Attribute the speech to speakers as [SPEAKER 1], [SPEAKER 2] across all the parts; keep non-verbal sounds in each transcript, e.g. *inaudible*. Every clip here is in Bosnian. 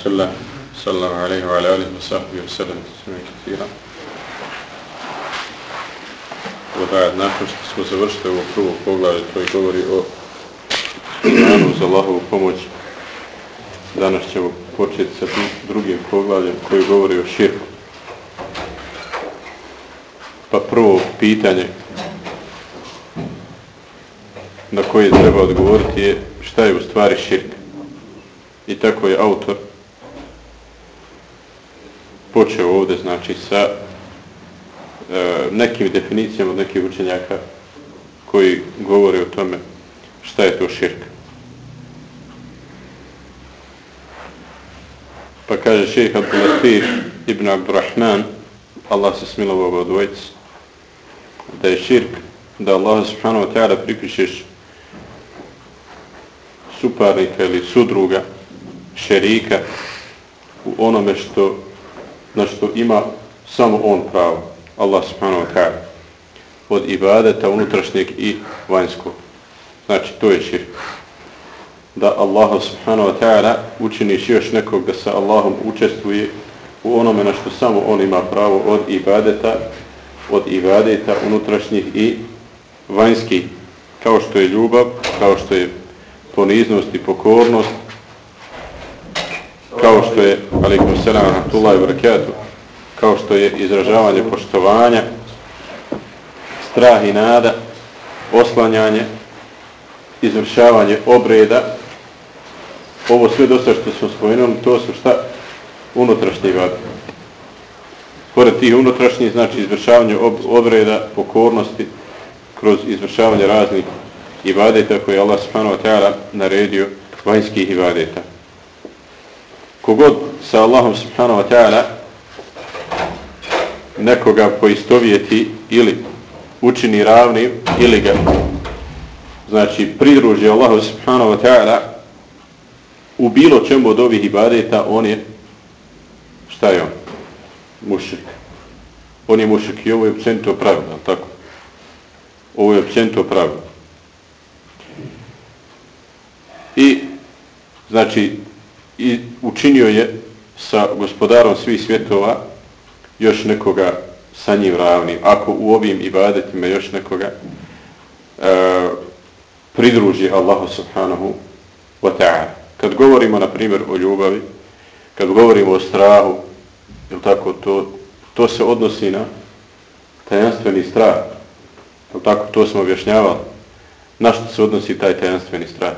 [SPEAKER 1] وسلم صلى الله عليه وعلى آله وصحبه وسلم تسليما كثيرا وبعد nakon što smo završili ovo prvo poglavlje koji govori o imanu za Allahovu pomoć danas ćemo početi sa drugim poglavljem koji govori o širku pa prvo pitanje na koje treba odgovoriti je šta je u stvari širk i tako je autor počeo ovdje znači sa e, nekim definicijama od nekih učenjaka koji govore o tome šta je to širk. Pa kaže šeheh Abdulatif ibn Abdurrahman Allah se smilovao od dvojica, da je širk da Allah subhanahu wa ta'ala pripišeš suparnika ili sudruga šerika u onome što na što ima samo on pravo Allah subhanahu wa ta'ala od ibadeta unutrašnjeg i vanjskog. Znači to je širk. Da Allah subhanahu wa ta'ala učiniš još nekog da sa Allahom učestvuje u onome na što samo on ima pravo od ibadeta od ibadeta unutrašnjih i vanjskih. Kao što je ljubav kao što je poniznost i pokornost kao što je alaikum salam rahmatullahi barakatuh kao što je izražavanje poštovanja strah i nada oslanjanje izvršavanje obreda ovo sve dosta što smo spomenuli to su šta? Unutrašnji vade. Pored tih unutrašnjih znači izvršavanje ob obreda pokornosti kroz izvršavanje raznih ibadeta koje je Allah subhanahu wa ta'ala naredio vanjskih ibadeta kogod sa Allahom subhanahu wa ta'ala nekoga poistovjeti ili učini ravni ili ga znači pridruži Allahu subhanahu wa ta'ala u bilo čemu od ovih ibadeta on je šta je on? mušik on je mušik i ovo je općenito pravilo tako? ovo je općenito pravilo i znači i učinio je sa gospodarom svih svjetova još nekoga sa njim ravnim. Ako u ovim ibadetima još nekoga e, pridruži Allahu subhanahu wa ta'ala. Kad govorimo, na primjer, o ljubavi, kad govorimo o strahu, je tako, to, to se odnosi na tajanstveni strah. Je tako, to smo objašnjavali. Na što se odnosi taj tajanstveni strah?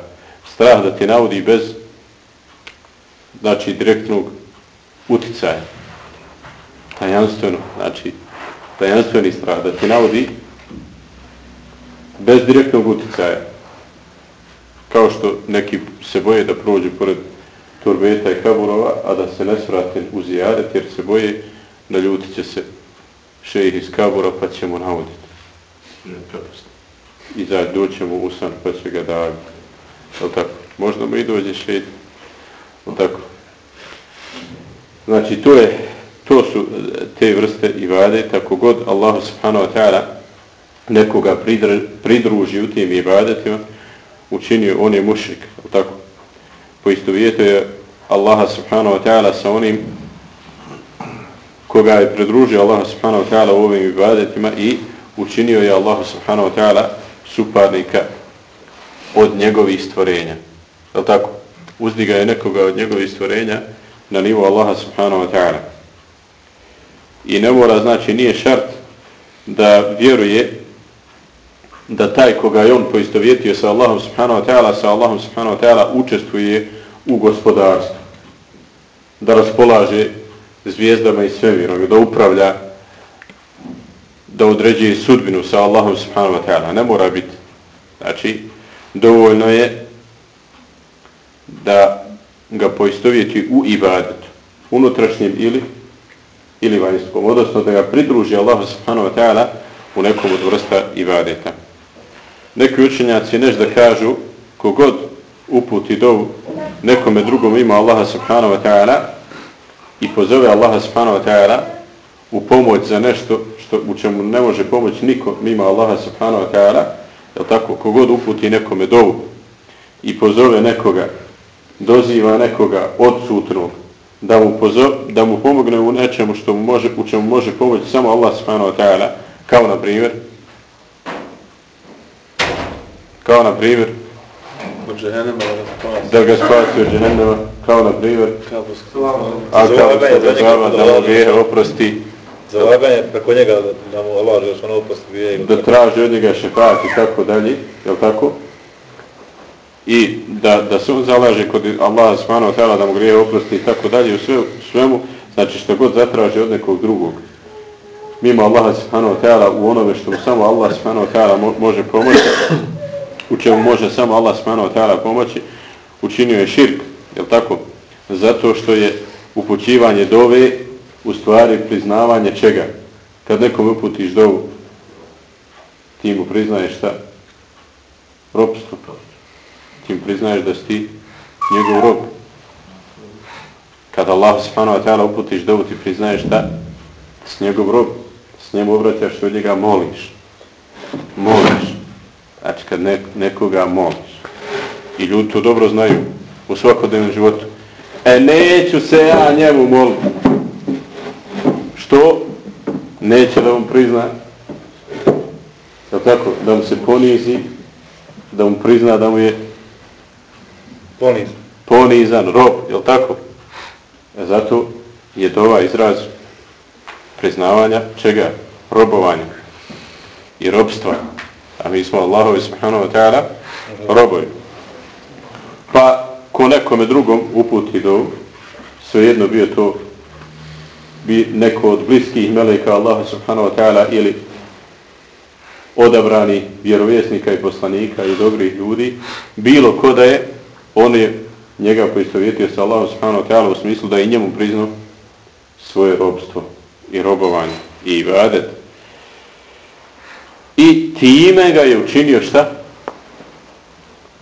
[SPEAKER 1] Strah da ti navodi bez znači direktnog uticaja. Tajanstveno, znači tajanstveni strah da ti navodi bez direktnog uticaja. Kao što neki se boje da prođe pored turbeta i kaburova, a da se ne svrate u zijaret, jer se boje da ljuti će se šejih iz kabura pa će mu navoditi. I da doćemo u san pa će ga daviti. tako? Možda mu i dođe šejih. Tako. Znači, to, je, to su e, te vrste ibadeta, kogod Allah subhanahu wa ta'ala nekoga pridruži u tim ibadetima, učinio on je mušrik, tako. Poisto je Allaha subhanahu wa ta'ala sa onim koga je pridružio Allah subhanahu wa ta'ala u ovim ibadetima i učinio je Allah subhanahu wa ta'ala suparnika od njegovih stvorenja. Je tako? Uzdiga je nekoga od njegovih stvorenja na nivo Allaha subhanahu wa ta'ala. I ne mora, znači, nije šart da vjeruje da taj koga je on poistovjetio sa Allahom subhanahu wa ta'ala, sa Allahom subhanahu wa ta'ala učestvuje u gospodarstvu. Da raspolaže zvijezdama i svemirom, da upravlja, da određuje sudbinu sa Allahom subhanahu wa ta'ala. Ne mora biti. Znači, dovoljno je da ga poistovjeti u ibadetu, unutrašnjem ili ili vanjskom, odnosno da ga pridruži Allah subhanahu wa ta'ala u nekom od vrsta ibadeta. Neki učenjaci neš da kažu kogod uputi do nekome drugom ima Allaha subhanahu wa ta'ala i pozove Allaha subhanahu wa ta'ala u pomoć za nešto što u čemu ne može pomoći niko mimo Allaha subhanahu wa ta'ala, je tako, kogod uputi nekome dovu i pozove nekoga doziva nekoga odsutnog da mu, pozo, da mu pomogne u nečemu što mu može, u čemu može pomoći samo Allah subhanahu wa ta'ala, kao na primjer, kao na primjer, da ga spasi od džehennema, kao na primjer, a kao što da zava da mu grijehe oprosti,
[SPEAKER 2] Zalaganje preko njega da mu Allah da ono oprosti.
[SPEAKER 1] Da traži od njega šefat i tako dalje, jel tako? I da, da se on zalaže kod Allaha subhanahu wa ta'ala da mu grije oprosti i tako dalje u sve, svemu, znači što god zatraži od nekog drugog. Mimo Allaha subhanahu wa ta'ala u onome što mu samo Allah subhanahu wa ta'ala može pomoći, u čemu može samo Allah subhanahu wa ta'ala pomoći, učinio je širk, je tako? Zato što je upućivanje dove u stvari priznavanje čega? Kad nekom uputiš dovu, ti mu priznaješ šta? Ropstvo tim priznaješ da si ti njegov rob. Kada Allah subhanahu wa ta'ala uputiš dovu, ti priznaješ da S njegov rob. S njemu obraćaš se od njega moliš. Moliš. Znači kad ne, nekoga moliš. I ljudi to dobro znaju u svakodnevnom životu. E neću se ja njemu moliti. Što? Neće da mu prizna. Je tako? Da mu se ponizi. Da mu prizna da mu je
[SPEAKER 2] ponizan.
[SPEAKER 1] Ponizan, rob. Je tako? E zato je to ovaj izraz priznavanja čega? Robovanja. I robstva a mi smo Allahovi subhanahu wa ta'ala robovi. Pa ko nekome drugom uputi do svejedno bio to bi neko od bliskih meleka Allaha subhanahu wa ta'ala ili odabrani vjerovjesnika i poslanika i dobrih ljudi, bilo ko da je, on je njega poistovjetio sa Allahom subhanahu wa ta'ala u smislu da i njemu priznao svoje robstvo i robovanje i ibadet. I time ga je učinio šta?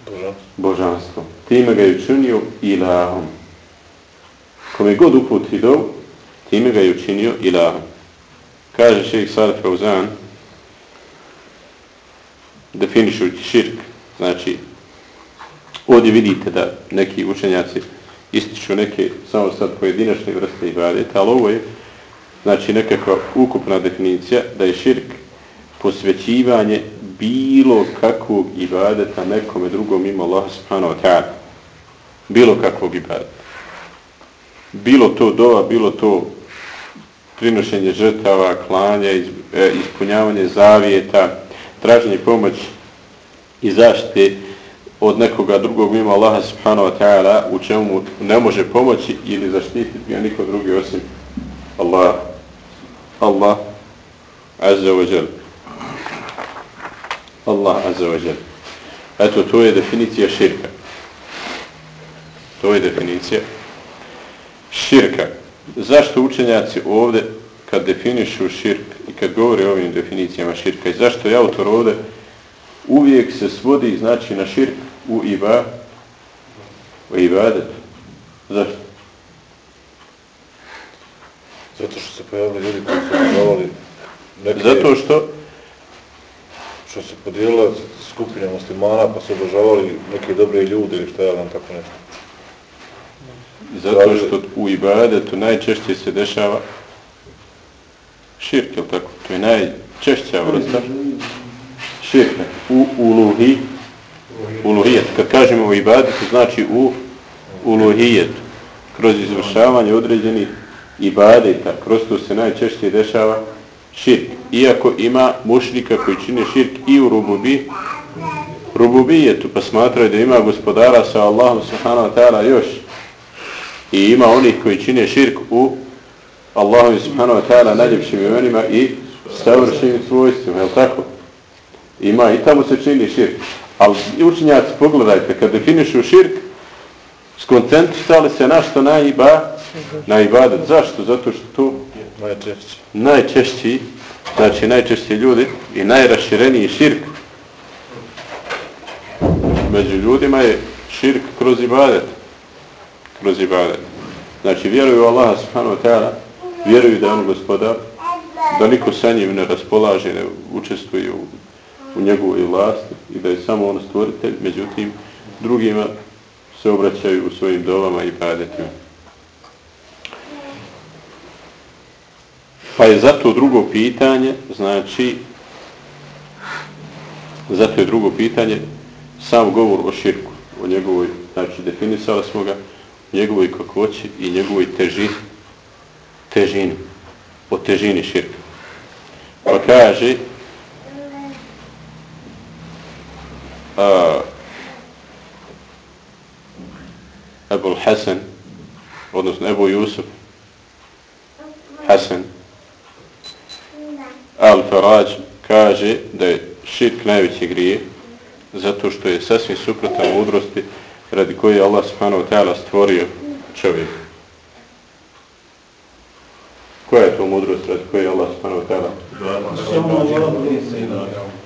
[SPEAKER 2] Božanstvo.
[SPEAKER 1] Božanstvo. Time ga je učinio ilahom. Kome god uputi do, time ga je učinio ilahom. Kaže šeik Sad Fauzan, definišujući širk, znači, ovdje vidite da neki učenjaci ističu neke samo sad pojedinačne vrste ibadeta, ali ovo je znači nekakva ukupna definicija da je širk posvećivanje bilo kakvog ibadeta nekome drugom ima Allah subhanahu wa ta'ala. Bilo kakvog ibadeta. Bilo to dova, bilo to prinošenje žrtava, klanja, e, ispunjavanje zavijeta, traženje pomoći i zaštite od nekoga drugog mimo Allaha subhanahu wa ta'ala u čemu ne može pomoći ili zaštititi ga niko drugi osim Allah. Allah azza wa jel Allah azza wa jel Eto, to je definicija širka. To je definicija širka. Zašto učenjaci ovdje, kad definišu širk i kad govore o ovim definicijama širka, i zašto je autor ovdje uvijek se svodi, znači, na širk u iba, u ibadet. Zašto?
[SPEAKER 2] Zato što se pojavili ljudi koji su pojavili
[SPEAKER 1] neke... Zato što
[SPEAKER 2] što se podijelila skupina muslimana pa su obožavali neke dobre ljude ili što ja vam tako nešto.
[SPEAKER 1] Zato što u ibadetu najčešće se dešava širk, je tako? To je najčešća vrsta širka. U uluhi, uluhijet. Kad kažemo u ibadetu, znači u uluhijetu. Kroz izvršavanje određenih ibadeta, kroz to se najčešće dešava širk. Iako ima mušnika koji čine širk i u rububi, rububijetu, pa smatraju da ima gospodara sa Allahom subhanahu wa ta'ala još. I ima onih koji čine širk u Allahom subhanahu wa ta'ala najljepšim imenima i savršenim svojstvima, je li tako? Ima i tamo se čini širk. Ali učinjaci, pogledajte, kad definišu širk, skoncentrisali se na što na iba, na ibadet. Zašto? Zato što to
[SPEAKER 2] najčešći.
[SPEAKER 1] Najčešći, znači najčešći ljudi i najrašireniji širk među ljudima je širk kroz ibadet. Kroz ibadet. Znači vjeruju Allah subhanahu wa ta'ala, vjeruju da je on gospodar, da niko sa njim ne raspolaže, ne učestvuje u, u njegovoj vlasti i da je samo on stvoritelj, međutim drugima se obraćaju u svojim dovama i ibadetima. Pa je zato drugo pitanje, znači, zato je drugo pitanje, sam govor o širku, o njegovoj, znači, definisali smo ga, njegovoj kakvoći i njegovoj težini, težini, o težini širka. Pa kaže, uh, Ebul Hasan, odnosno Ebu Jusuf, Hasan, Al-Faraj, kaže da je širk najveći grije, zato što je sasvim suprotan mudrosti radi koje je Allah subhanahu ta'ala stvorio čovjeka. Koja je to mudrost radi koje je Allah subhanahu ta'ala?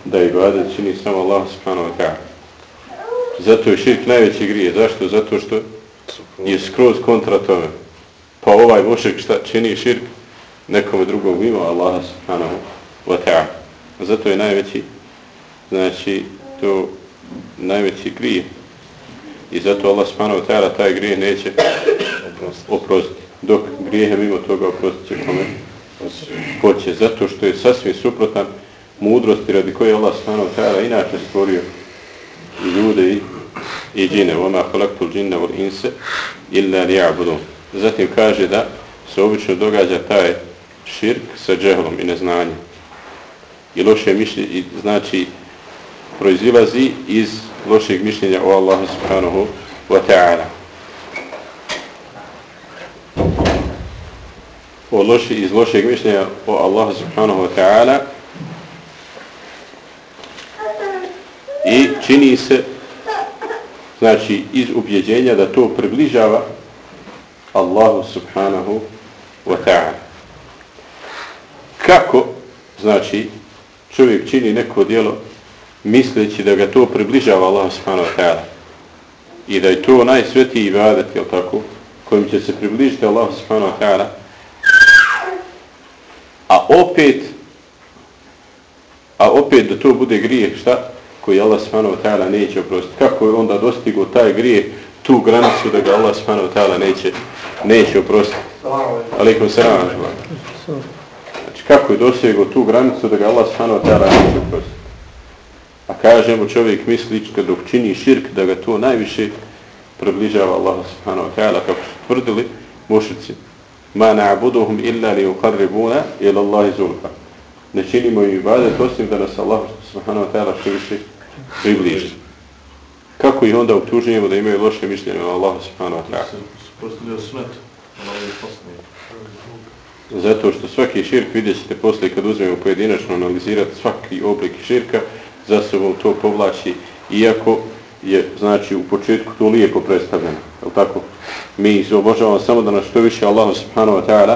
[SPEAKER 1] Da i bade čini samo Allah subhanahu wa ta'ala. Zato je širk najveći grije. Zašto? Zato što je skroz kontra tome. Pa ovaj mušik šta čini širk nekome drugom mimo Allaha subhanahu wa ta'ala. Zato je najveći znači to najveći grije. I zato Allah subhanahu wa ta'ala taj grije neće oprostiti. Dok grijehe mimo toga oprostit će kome hoće. Zato što je sasvim suprotan mudrosti radi koje Allah subhanahu wa ta'ala inače stvorio i ljude i, i džine. Oma halaktul džinna vol inse illa li'abudun. Zatim kaže da se obično događa taj širk sa džehlom i neznanjem. I loše mišljenje, znači proizilazi iz lošeg mišljenja o Allahu subhanahu wa ta'ala. O loši, iz lošeg mišljenja o Allahu subhanahu wa ta'ala i čini se znači iz ubjeđenja da to približava Allahu subhanahu wa ta'ala. Kako, znači, čovjek čini neko djelo misleći da ga to približava Allahu subhanahu wa ta'ala i da je to najsvetiji ibadet, jel tako, kojim će se približiti Allah subhanahu wa ta'ala a opet a opet da to bude grijeh, šta? koji Allah subhanahu wa ta'ala neće oprostiti. Kako je onda dostigo taj grijeh tu granicu da ga Allah subhanahu wa ta'ala neće, neće oprostiti? Alikum salam. Znači kako je dosego tu granicu da ga Allah subhanahu wa ta'ala neće oprostiti? A kažemo čovjek misli dok čini širk da ga to najviše približava Allah subhanahu wa ta'ala kako su tvrdili mušici. Ma na'buduhum illa li uqarribuna ila Allahi zulfa. Ne činimo im ibadet osim da nas Allah subhanahu wa ta'ala što više približi. Kako ih onda utužujemo da imaju loše mišljenje o Allah subhanahu wa ta'ala?
[SPEAKER 2] Smet.
[SPEAKER 1] Zato što svaki širk vidjet ćete poslije kad uzmemo pojedinačno analizirati svaki oblik širka, za sobom to povlači, iako je, znači, u početku to lijepo predstavljeno. Je tako? Mi se obožavamo samo da nas što više Allah subhanahu wa ta'ala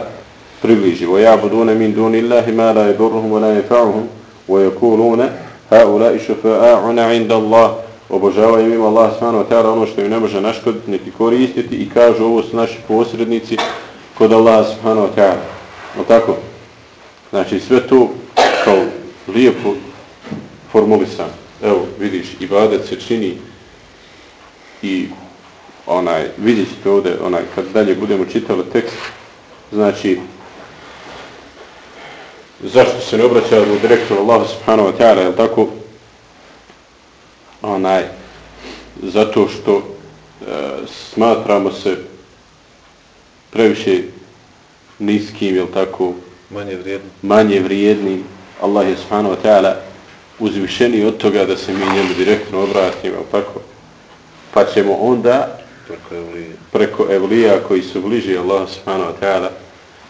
[SPEAKER 1] približi. وَيَعْبُدُونَ مِنْ دُونِ اللَّهِ مَا لَا يَدُرُّهُمْ وَلَا يَفَعُهُمْ وَيَكُولُونَ هَؤُلَاءِ شُفَاءُنَا عِنْدَ اللَّهِ Obožavaju im Allah subhanahu wa ta'ala ono što im ne može naškoditi niti koristiti i kažu ovo su naši posrednici kod Allah subhanahu wa ta'ala. Je tako? Znači sve to kao lijepo formulisan. Evo, vidiš, ibadet se čini i onaj, vidjet ćete ovdje, onaj, kad dalje budemo čitali tekst, znači, zašto se ne obraća u direktoru Allah subhanahu wa ta'ala, je tako? Onaj, zato što e, smatramo se previše niskim, je tako?
[SPEAKER 2] Manje vrijednim.
[SPEAKER 1] Manje vrijednim. Allah je subhanahu wa ta'ala uzvišeni od toga da se mi njemu direktno obratimo, tako? Pa ćemo onda
[SPEAKER 2] preko evlija.
[SPEAKER 1] preko evlija koji su bliži Allah subhanahu wa ta'ala,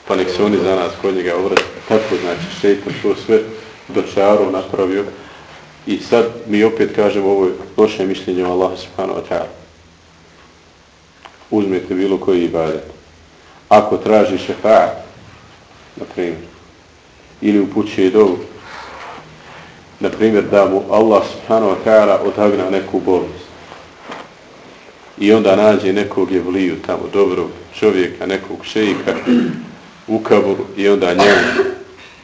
[SPEAKER 1] pa nek se oni za nas kod njega obrati. Tako znači, šeitan to sve do čaru napravio. I sad mi opet kažemo ovo loše mišljenje o Allah subhanahu wa ta'ala. Uzmete bilo koji ibadet. Ako traži šefaat, na primjer, ili upućuje dovu, na primjer da mu Allah subhanahu wa ta'ala odagna neku bolest i onda nađe nekog jevliju tamo dobrog čovjeka, nekog šejika u kaburu i onda njemu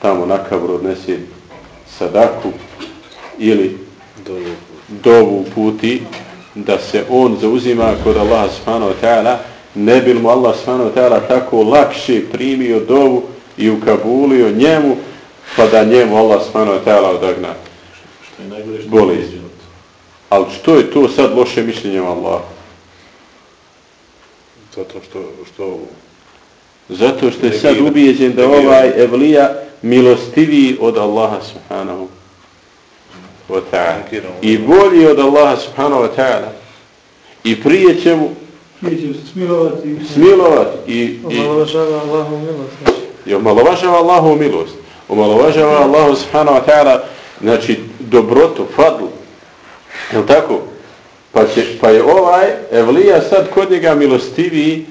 [SPEAKER 1] tamo na kaburu odnese sadaku ili dovu puti da se on zauzima kod Allah subhanahu wa ta'ala ne bil mu Allah subhanahu wa ta'ala tako lakše primio dovu i ukabulio njemu, pa da njemu Allah subhanahu wa ta'ala odagna.
[SPEAKER 2] Izđenut.
[SPEAKER 1] Ali što je to sad loše mišljenje o Allahu?
[SPEAKER 2] Zato što, što
[SPEAKER 1] Zato što je sad
[SPEAKER 2] Negira.
[SPEAKER 1] ubijeđen da ovaj evlija milostiviji od Allaha subhanahu wa ta'ala. I bolji od Allaha subhanahu wa ta'ala. I prije će mu
[SPEAKER 3] Prije će se smilovati.
[SPEAKER 1] smilovati i, i,
[SPEAKER 3] Omalovažava Allahu milost.
[SPEAKER 1] I omalovažava Allahu milost. Omalovažava Allahu subhanahu wa ta'ala znači dobrotu, fadlu. Je tako? Pa, će, pa je ovaj evlija sad kod njega milostiviji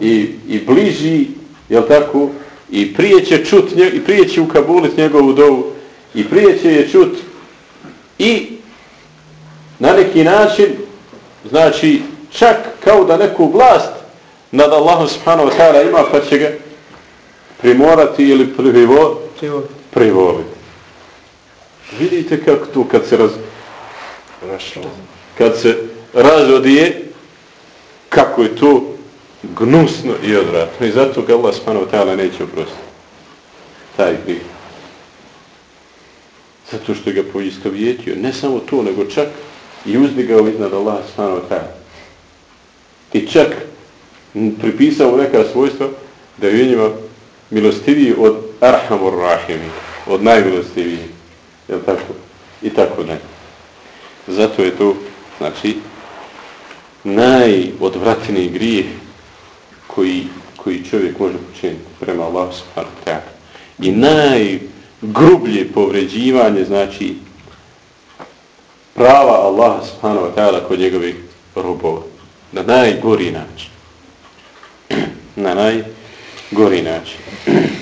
[SPEAKER 1] i, i bliži, je tako? I prije će čut, nje, i prije će ukabulit njegovu dovu i prije će je čut i na neki način znači čak kao da neku vlast nad Allahom subhanahu wa ta'ala ima pa će ga primorati ili privo, privoliti. Vidite kako tu kad se raz,
[SPEAKER 2] rašlo
[SPEAKER 1] kad se razodije kako je to gnusno i odvratno. I zato ga Allah subhanahu wa ta'ala neće oprostiti. Taj grijeh. Zato što ga poistovjetio. Ne samo to, nego čak i uzdigao iznad Allah subhanahu wa ta'ala. I čak pripisao neka svojstva da je u njima milostiviji od Arhamur Rahimi, od najmilostiviji. Je tako? I tako ne. Zato je to, znači, najodvratniji grijeh koji, koji čovjek može počiniti prema Allahu subhanahu wa ta'ala. I najgrublje povređivanje, znači, prava Allaha subhanahu wa ta'ala kod njegovih robova. Na najgori način. *clears throat* Na najgori način. *clears throat*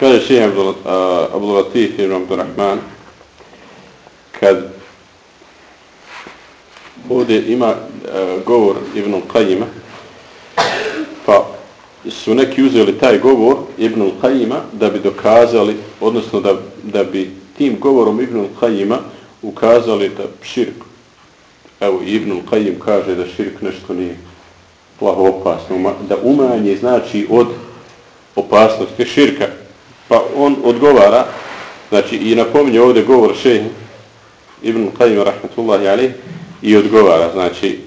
[SPEAKER 1] Kaže še Abdul, uh, Abdul Latif ibn Abdurrahman, kad ovdje ima e, govor Ibn Qajima, pa su neki uzeli taj govor Ibn Qajima da bi dokazali, odnosno da, da bi tim govorom Ibn Qajima ukazali da širk, evo Ibn Qajim kaže da širk nešto nije plaho opasno, da umanje znači od opasnosti širka, pa on odgovara, znači i napominje ovdje govor šeha Ibn Qayyim rahmetullahi alejhi i odgovara, znači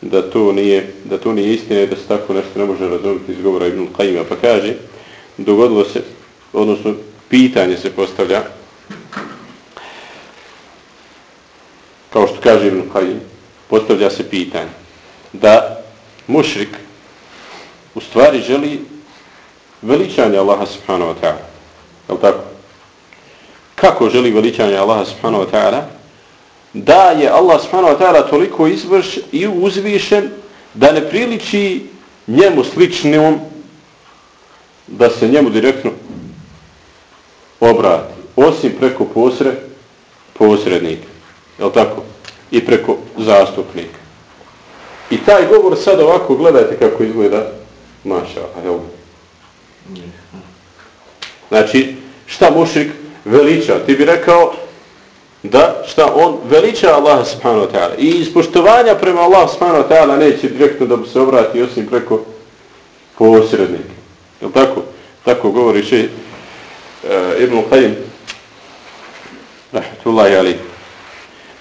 [SPEAKER 1] da to nije, da to nije istina da se tako nešto ne može razumjeti iz govora Ibn Qayyima, pa kaže dogodilo se, odnosno pitanje se postavlja kao što kaže Ibn Qayyim, postavlja se pitanje da mušrik u stvari želi veličanje Allaha subhanahu wa ta'ala. Je tako? Kako želi veličanje Allaha subhanahu wa ta'ala? Da je Allah subhanahu wa ta'ala toliko izvrš i uzvišen da ne priliči njemu sličnom da se njemu direktno obrati. Osim preko posre, posrednika. Je li tako? I preko zastupnika. I taj govor sad ovako gledajte kako izgleda maša. Evo. Znači, šta mušik veliča? Ti bi rekao da šta on veliča Allaha subhanahu wa ta'ala. I iz poštovanja prema Allahu subhanahu wa ta'ala neće direktno da mu se obrati osim preko posrednika. Je tako? Tako govori še uh, Ibn Qayyim rahmatullahi ali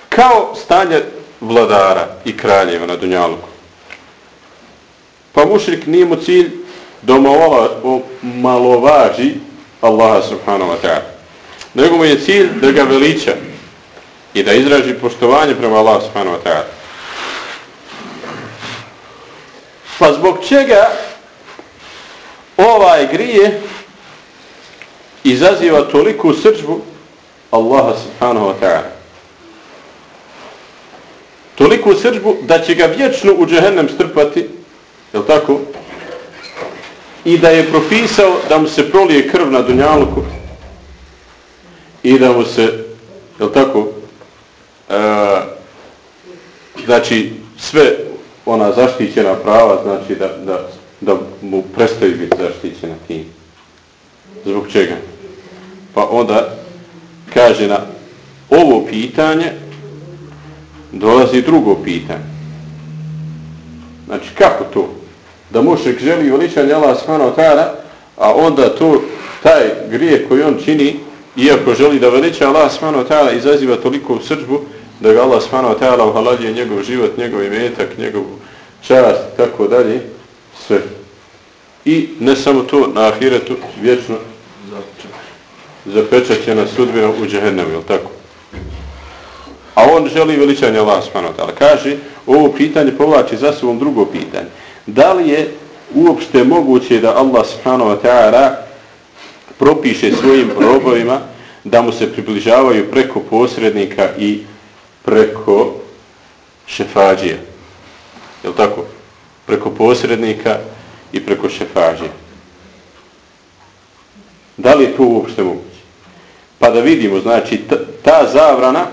[SPEAKER 1] Kao stanje vladara i kraljeva na Dunjaluku. Pa mušrik nije mu cilj da omalo- omalovaži Allaha subhanahu wa ta'ala. Nego mu je cilj da ga veliča i da izraži poštovanje prema Allahu subhanahu wa ta'ala. Pa zbog čega ovaj grije izaziva toliku srđbu Allaha subhanahu wa ta'ala. Toliku srđbu da će ga vječno u džehennem strpati, je tako? I da je propisao da mu se prolije krv na dunjalku i da mu se, je tako, e, znači sve ona zaštićena prava, znači da, da, da mu prestaju biti zaštićena tim. Zbog čega? Pa onda kaže na ovo pitanje dolazi drugo pitanje. Znači kako to? da mušek želi veličanje Allah subhanahu ta'ala, a onda to, taj grijeh koji on čini, iako želi da veliča Allah subhanahu ta'ala, izaziva toliko srđbu, da ga Allah subhanahu wa ta'ala uhalađuje njegov život, njegov imetak, njegov čast, tako dalje, sve. I ne samo to, na ahiretu vječno zapečaćena sudbina u džehennemu, je tako? A on želi veličanje Allah subhanahu wa ta'ala. Kaže, ovo pitanje povlači za sobom drugo pitanje. Da li je uopšte moguće da Allah subhanahu wa ta'ala propiše svojim robovima da mu se približavaju preko posrednika i preko šefađija? Je tako? Preko posrednika i preko šefađija. Da li je to uopšte moguće? Pa da vidimo, znači, ta zavrana,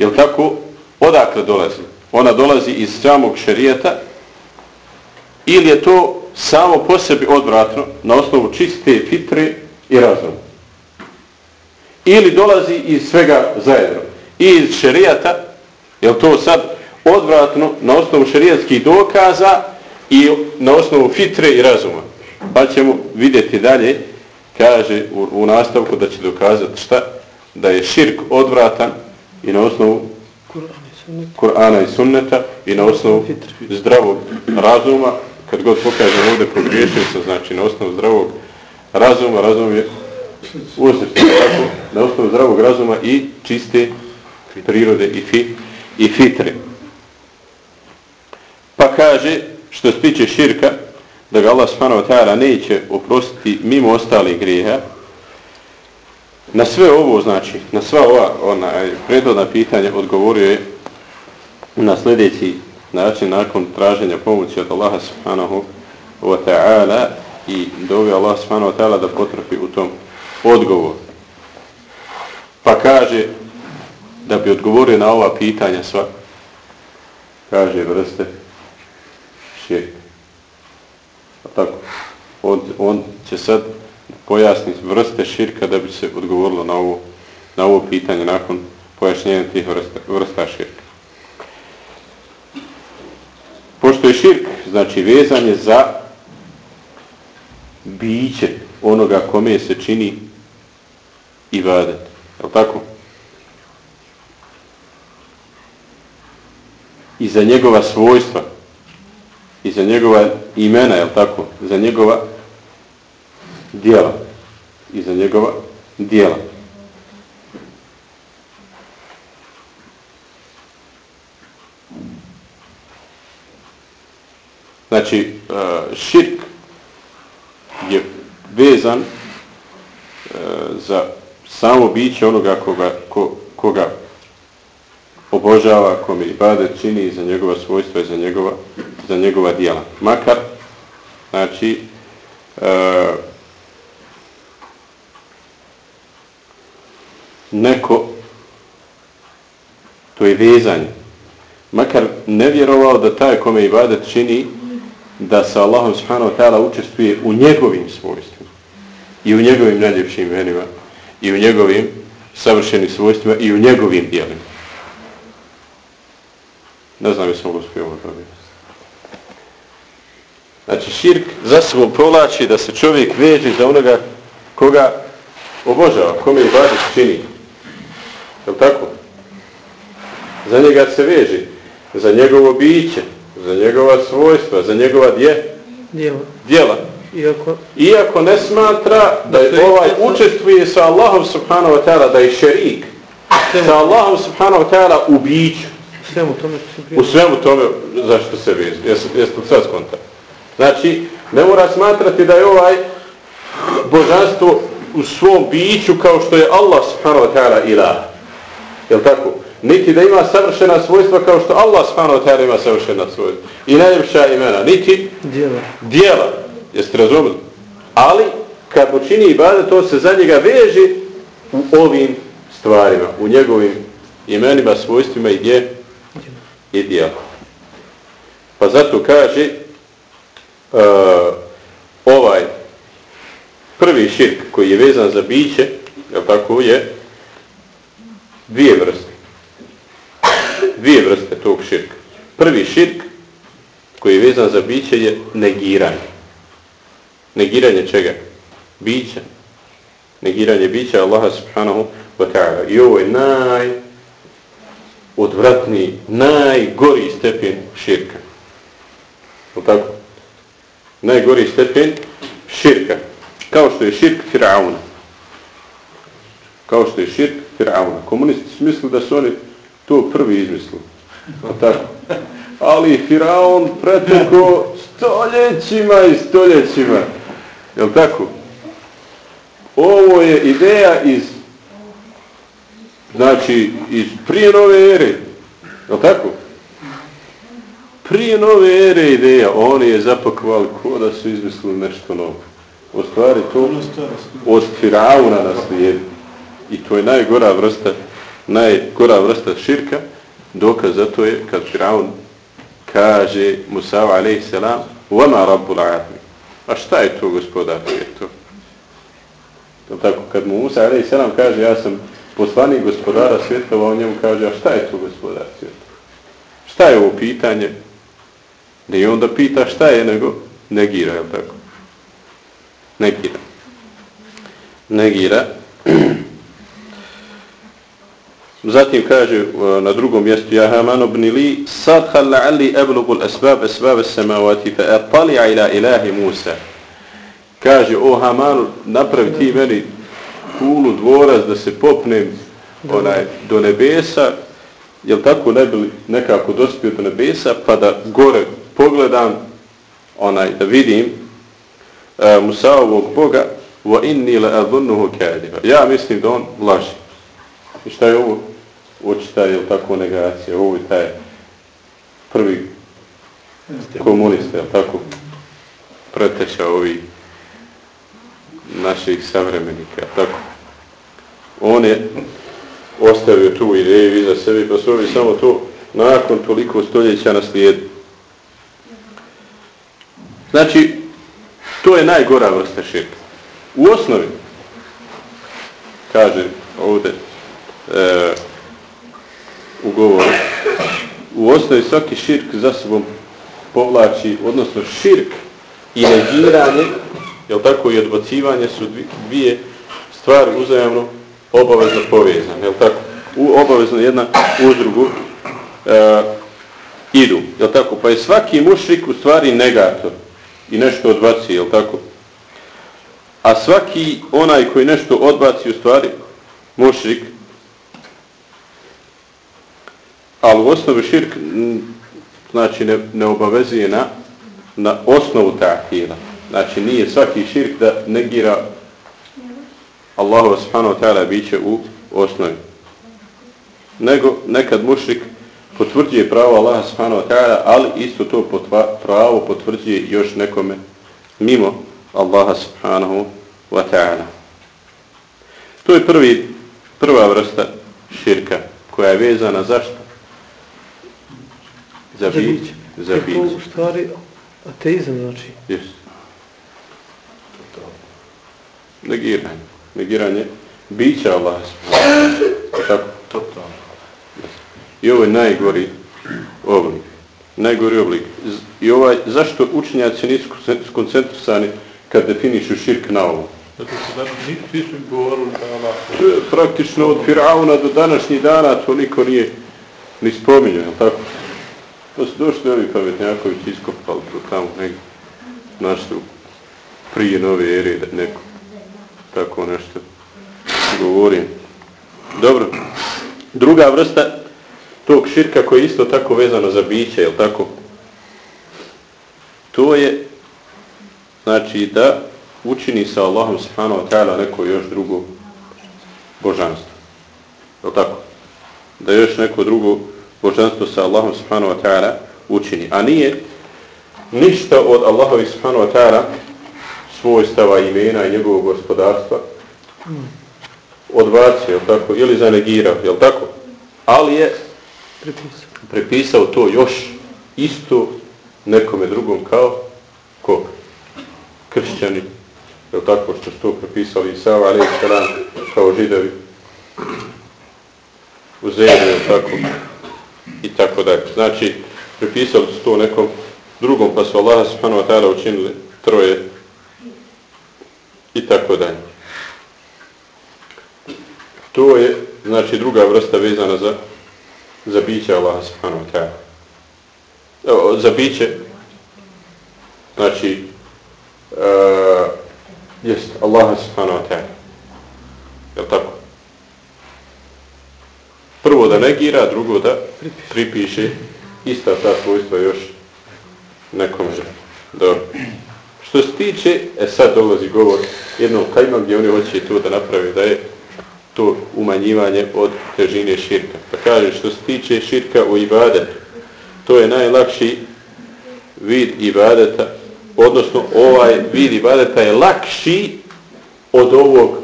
[SPEAKER 1] Jel tako? Odakle dolazi? Ona dolazi iz samog šerijeta ili je to samo po sebi odvratno na osnovu čiste fitre i razuma? Ili dolazi iz svega zajedno? I iz šerijata, je to sad odvratno na osnovu šerijatskih dokaza i na osnovu fitre i razuma? Pa ćemo vidjeti dalje, kaže u, u nastavku da će dokazati šta? Da je širk odvratan i na osnovu Kur'ana i sunneta i na osnovu zdravog razuma, kad god pokažem ovdje pogriješio sam, znači na osnovu zdravog razuma, razum je uzrstvo, na osnovu zdravog razuma i čiste prirode i, fi, i fitre. Pa kaže, što se tiče širka, da ga Allah s.w.t. neće oprostiti mimo ostalih grijeha, Na sve ovo, znači, na sva ova ona, predodna pitanja odgovorio je na sljedeći način nakon traženja pomoći od Allaha subhanahu wa ta'ala i dovio Allah subhanahu wa ta'ala da potrpi u tom odgovoru. Pa kaže da bi odgovorio na ova pitanja sva, kaže vrste širka. Pa tako, on, on će sad pojasniti vrste širka da bi se odgovorilo na ovo, na ovo pitanje nakon pojašnjenja tih vrsta, vrsta širka. Pošto je širk, znači vezanje za biće onoga kome se čini i. Je li tako? I za njegova svojstva, i za njegova imena, je tako? Za njegova dijela i za njegova dijela. Znači, e, širk je vezan e, za samo biće onoga koga, ko, koga obožava, kome i čini za njegova svojstva i za njegova, za njegova dijela. Makar, znači, e, neko to je vezanje makar ne vjerovao da taj kome ibadet čini da sa Allahom subhanahu wa ta'ala učestvuje u njegovim svojstvima i u njegovim najljepšim imenima i u njegovim savršenim svojstvima i u njegovim dijelima ne znam jesam ovo spio to znači širk za sobom povlači da se čovjek veže za onoga koga obožava, kome ibadet čini Je tako? Za njega se veži. Za njegovo biće. Za njegova svojstva. Za njegova dje?
[SPEAKER 3] Djela.
[SPEAKER 1] Djela.
[SPEAKER 3] Iako...
[SPEAKER 1] Iako ne smatra da je ovaj učestvuje sa Allahom subhanahu wa ta'ala, da je šerik. Sa Allahom subhanahu wa ta'ala u biću.
[SPEAKER 3] Svemu tome
[SPEAKER 1] U svemu tome zašto se. Jeste jes sad skonta. Znači, ne mora smatrati da je ovaj božanstvo u svom biću kao što je Allah subhanahu wa ta'ala ilah. Jel tako? Niti da ima savršena svojstva kao što Allah subhanahu wa ta'ala ima savršena svojstva. I najljepša imena. Niti
[SPEAKER 3] dijela.
[SPEAKER 1] Dijela. Jeste razumili? Ali kad počini ibadet, to se za njega veže u ovim stvarima. U njegovim imenima, svojstvima i gdje? I dijela. Pa zato kaže uh, ovaj prvi širk koji je vezan za biće, jel tako je, dvije vrste. Dvije vrste tog širka. Prvi širk koji je vezan za biće je negiranje. Negiranje čega? Bića. Negiranje bića Allaha subhanahu wa ta'ala. I ovo je naj odvratni, najgori stepen širka. Je tako? Najgori stepen širka. Kao što je širk Firauna. Kao što je širk Firauna. Komunisti smisli da su oni to prvi izmislili. Je tako? Ali Firaun preteko stoljećima i stoljećima. Je tako? Ovo je ideja iz znači iz prije nove ere. Je tako? Prije nove ere ideja, oni je zapakovali ko da su izmislili nešto novo. U stvari to od Firauna naslijedi. I to je najgora vrsta, najgora vrsta širka. Dokaz za to je kad Firaun kaže Musa a.s. Vama rabbul admi. A šta je to gospodar? Je to? Tako? Kad mu Musa a.s. kaže ja sam poslanik gospodara svjetova, on njemu kaže a šta je to gospodar svjetova? Šta je ovo pitanje? Ne i onda pita šta je, nego negira, je tako? Negira. Negira. *clears throat* Zatim kaže uh, na drugom mjestu Ja Haman ibn li sad la'alli ablugu al-asbab asbab as-samawati fa atali'a ila ilahi Musa. Kaže o Hamanu napravi ti meni kulu dvoraz da se popnem onaj do nebesa. Jel tako ne bi nekako dospio do nebesa pa da gore pogledam onaj da vidim uh, Musaovog Boga wa inni la adhunnuhu kadiba. Ja mislim da on laži. I šta je ovo? Očita je tako negacija. Ovo je taj prvi komunista, je tako? Preteča ovi naših savremenika, tako? On je ostavio tu ideju iza sebe, pa su ovi samo to nakon toliko stoljeća naslijedi. Znači, to je najgora vrsta širka. U osnovi, kaže ovdje e, u govoru, u osnovi svaki širk za sobom povlači, odnosno širk i negiranje, je tako, i odbacivanje su dvije stvari uzajemno obavezno povezane, jel tako? U, obavezno jedna uz drugu e, idu, jel tako? Pa je svaki mušrik u stvari negator i nešto odbaci, jel tako? A svaki onaj koji nešto odbaci u stvari mušrik, ali u osnovi širk znači ne, ne obavezuje na, na osnovu ta'hila. Znači nije svaki širk da negira Allahu subhanahu wa ta'ala biće u osnovi. Nego nekad mušrik potvrđuje pravo Allaha subhanahu wa ta'ala, ali isto to pravo potvrđuje još nekome mimo Allaha subhanahu wa ta'ala. To je prvi, prva vrsta širka koja je vezana zašto? Za biće. Za biće.
[SPEAKER 3] To u stvari ateizam znači.
[SPEAKER 1] Yes. Negiranje negiranje bića Allah. Tako? Totalno. I ovo je najgori oblik. Najgori oblik. I ovaj, zašto učenjaci nisu skoncentrisani kad definišu širk na ovo?
[SPEAKER 2] Zato se da svi su govorili da Allah...
[SPEAKER 1] Praktično od Firauna do današnjih dana to niko nije ni spominjao, je tako? To su došli ovi pavetnjakovići iskopali to tamo negdje. Našli prije nove ere neko tako nešto govorim. Dobro. Druga vrsta tog širka koji je isto tako vezano za biće, je tako? To je znači da učini sa Allahom subhanahu wa ta'ala neko još drugo božanstvo. Je tako? Da još neko drugo božanstvo sa Allahom subhanahu wa ta'ala učini. A nije ništa od Allahovi subhanahu wa ta'ala svojstava imena i njegovog gospodarstva odbacio, jel tako, ili zanegirao, jel tako? Ali je prepisao, prepisao to još isto nekome drugom kao ko? Kršćani, jel tako, što su to prepisali i ali je kao židovi u zemlju, jel tako? I tako da, znači, prepisali su to nekom drugom pa su Allah subhanahu wa ta'ala učinili troje i tako dalje. To je, znači, druga vrsta vezana za, za biće Allaha subhanahu wa ta'ala. Za biće, znači, uh, jest Allah subhanahu wa ta'ala. Je tako? Prvo da negira, drugo da pripiše ista ta svojstva još nekom ženu. Dobro. Što se tiče, e sad dolazi govor jednog kajma gdje oni hoće to da napravi, da je to umanjivanje od težine širka. Pa kaže, što se tiče širka u ibadetu, to je najlakši vid ibadeta, odnosno ovaj vid ibadeta je lakši od ovog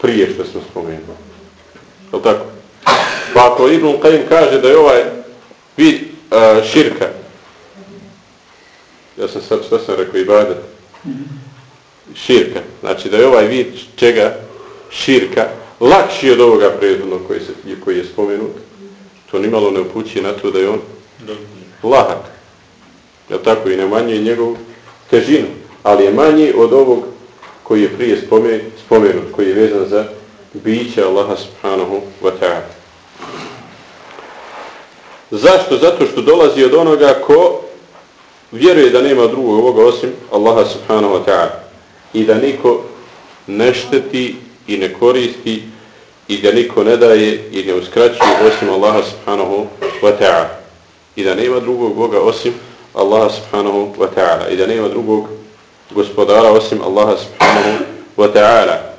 [SPEAKER 1] prije što smo spomenuli. Je tako? Pa ako Ibn Qajim kaže da je ovaj vid a, širka, ja sam sad što sam rekao ibadet, širka, znači da je ovaj vid čega širka lakši od ovoga prethodnog koji, se, koji je spomenut, to nimalo ne upući na to da je on lahak. Ja tako? I ne manje njegovu težinu, ali je manji od ovog koji je prije spomenut, koji je vezan za biće Allaha subhanahu wa ta'ala. Zašto? Zato što dolazi od onoga ko vjeruje da nema drugog Boga osim Allaha subhanahu wa ta'ala. I da niko ne šteti i ne koristi i da niko ne daje i ne uskraćuje osim Allaha subhanahu wa ta'ala. I da nema drugog Boga osim Allaha subhanahu wa ta'ala. I da nema drugog gospodara osim Allaha subhanahu wa ta'ala.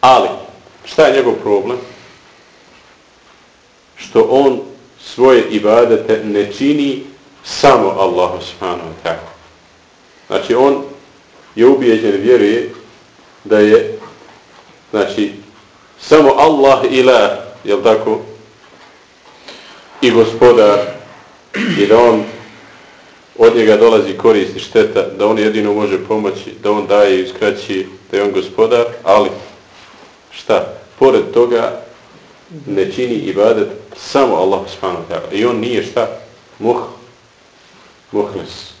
[SPEAKER 1] Ali šta je njegov problem? Što on svoje ibadete ne čini samo Allahu subhanahu wa ta'ala. Znači on je ubijeđen vjeruje da je znači samo Allah ilah, je tako? I gospodar i da on od njega dolazi koristi šteta, da on jedino može pomoći, da on daje i uskraći, da je on gospodar, ali šta? Pored toga ne čini ibadet samo Allah subhanahu wa ta'ala. I on nije šta? Muh. Muhlis.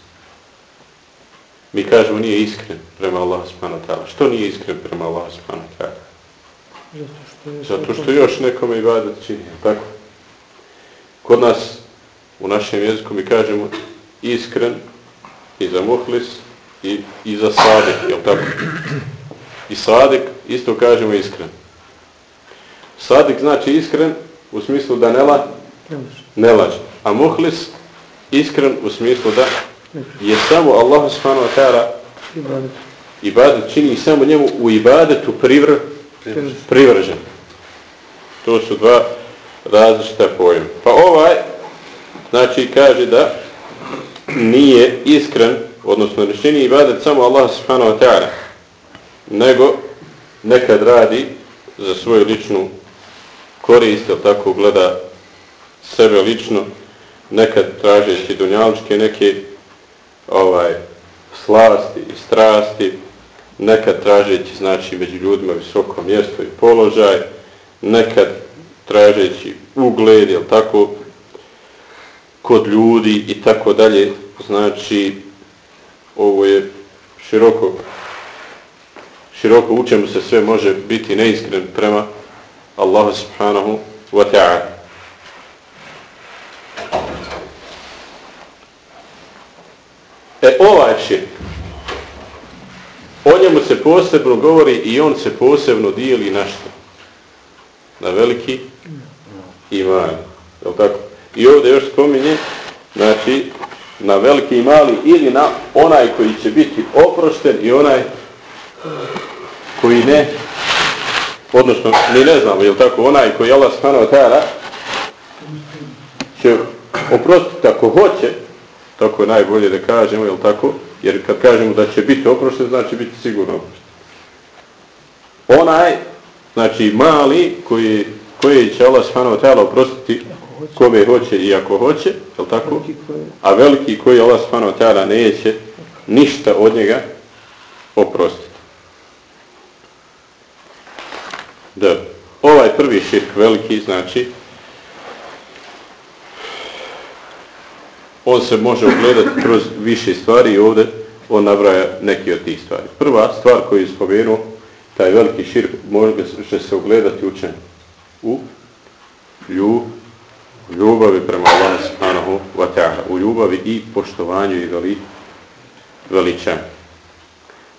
[SPEAKER 1] Mi kažemo nije iskren prema Allah subhanahu ta'ala. Što nije iskren prema Allah subhanahu ta'ala? Zato što još nekome ibadet čini. Tako? Kod nas, u našem jeziku, mi kažemo iskren i za muhlis i, i za sadik. Jel tako? I sadik isto kažemo iskren. Sadik znači iskren u smislu da ne, la, ne laže. A muhlis iskren u smislu da je samo Allah subhanahu wa ta'ala ibadet čini samo njemu u ibadetu privr, privržen. To su dva različita pojma. Pa ovaj znači kaže da nije iskren, odnosno ne čini ibadet samo Allah subhanahu wa ta'ala, nego nekad radi za svoju ličnu korist, tako gleda sebe lično, nekad tražeći dunjaličke neke ovaj slasti i strasti, nekad tražeći znači među ljudima visoko mjesto i položaj, nekad tražeći ugled, jel tako, kod ljudi i tako dalje, znači ovo je široko široko u čemu se sve može biti neiskren prema Allahu subhanahu wa ta'ala. Ovaj širk, o njemu se posebno govori i on se posebno dijeli na što? Na veliki i mali. Je tako? I ovdje još spominje, znači, na veliki i mali ili na onaj koji će biti oprošten i onaj koji ne odnosno ni ne znamo, je tako, onaj koji Allah subhanahu wa će oprostiti ako hoće, tako je najbolje da kažemo, je tako, jer kad kažemo da će biti oprošten, znači biti sigurno oprošten. Onaj, znači mali, koji, koji će Allah subhanahu wa ta'ala oprostiti kome hoće i ako hoće, je tako, a veliki koji Allah subhanahu wa ta'ala neće ništa od njega oprostiti. da ovaj prvi širk veliki znači on se može ugledati kroz više stvari i ovdje on nabraja neke od tih stvari. Prva stvar koju je spomenuo, taj veliki širk, može se ugledati u čem? U lju, ljubavi prema Allah subhanahu wa ta'ala, u ljubavi i poštovanju i veli, veličanju.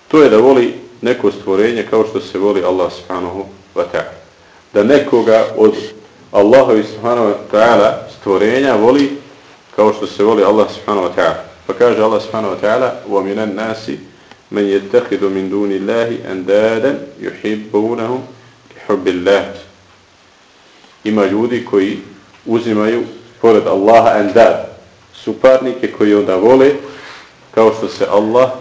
[SPEAKER 1] To je da voli neko stvorenje kao što se voli Allah subhanahu wa ta'ala. Da nekoga od Allahovi subhanahu wa ta'ala stvorenja voli kao što se voli Allah subhanahu wa ta'ala. Pa kaže Allah subhanahu wa ta'ala وَمِنَ النَّاسِ مَنْ يَتَّخِذُ مِنْ دُونِ اللَّهِ أَنْدَادًا يُحِبُّونَهُمْ كِحُبِّ اللَّهِ Ima ljudi koji uzimaju pored Allaha andad, suparnike koji onda vole kao što se Allah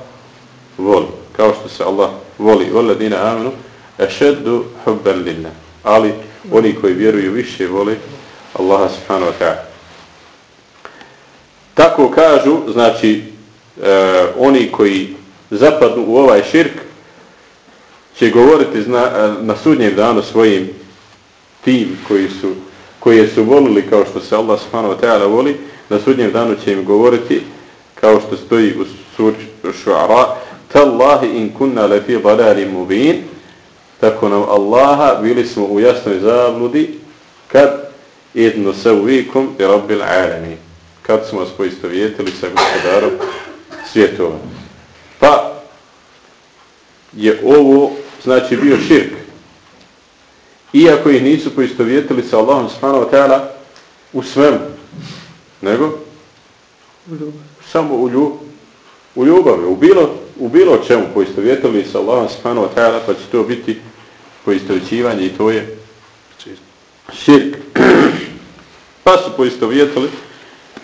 [SPEAKER 1] voli. Kao što se Allah voli. وَالَّذِينَ آمَنُوا أَشَدُّ حُبًّا لِلَّهِ Ali oni koji vjeruju više vole Allaha subhanahu wa ta'ala. Tako kažu, znači, e, oni koji zapadnu u ovaj širk, će govoriti zna, e, na sudnjem danu svojim tim koji su, koje su volili kao što se Allah subhanahu wa ta'ala voli, na sudnjem danu će im govoriti kao što stoji u suri šu'ara, Tallahi in kunna lefi dalali mubin, tako nam Allaha bili smo u jasnoj zabludi kad idnu savikum i rabbil alamin kad smo vas poistovjetili sa gospodarom svjetova. Pa je ovo znači bio širk. Iako ih nisu poistovjetili sa Allahom subhanahu wa ta'ala u svemu, nego samo u, ljub, u ljubavi, u bilo, u bilo čemu poistovjetili sa Allahom subhanahu wa ta'ala, pa će to biti poistovjećivanje i to je širk. *clears throat* pa su poistovjetili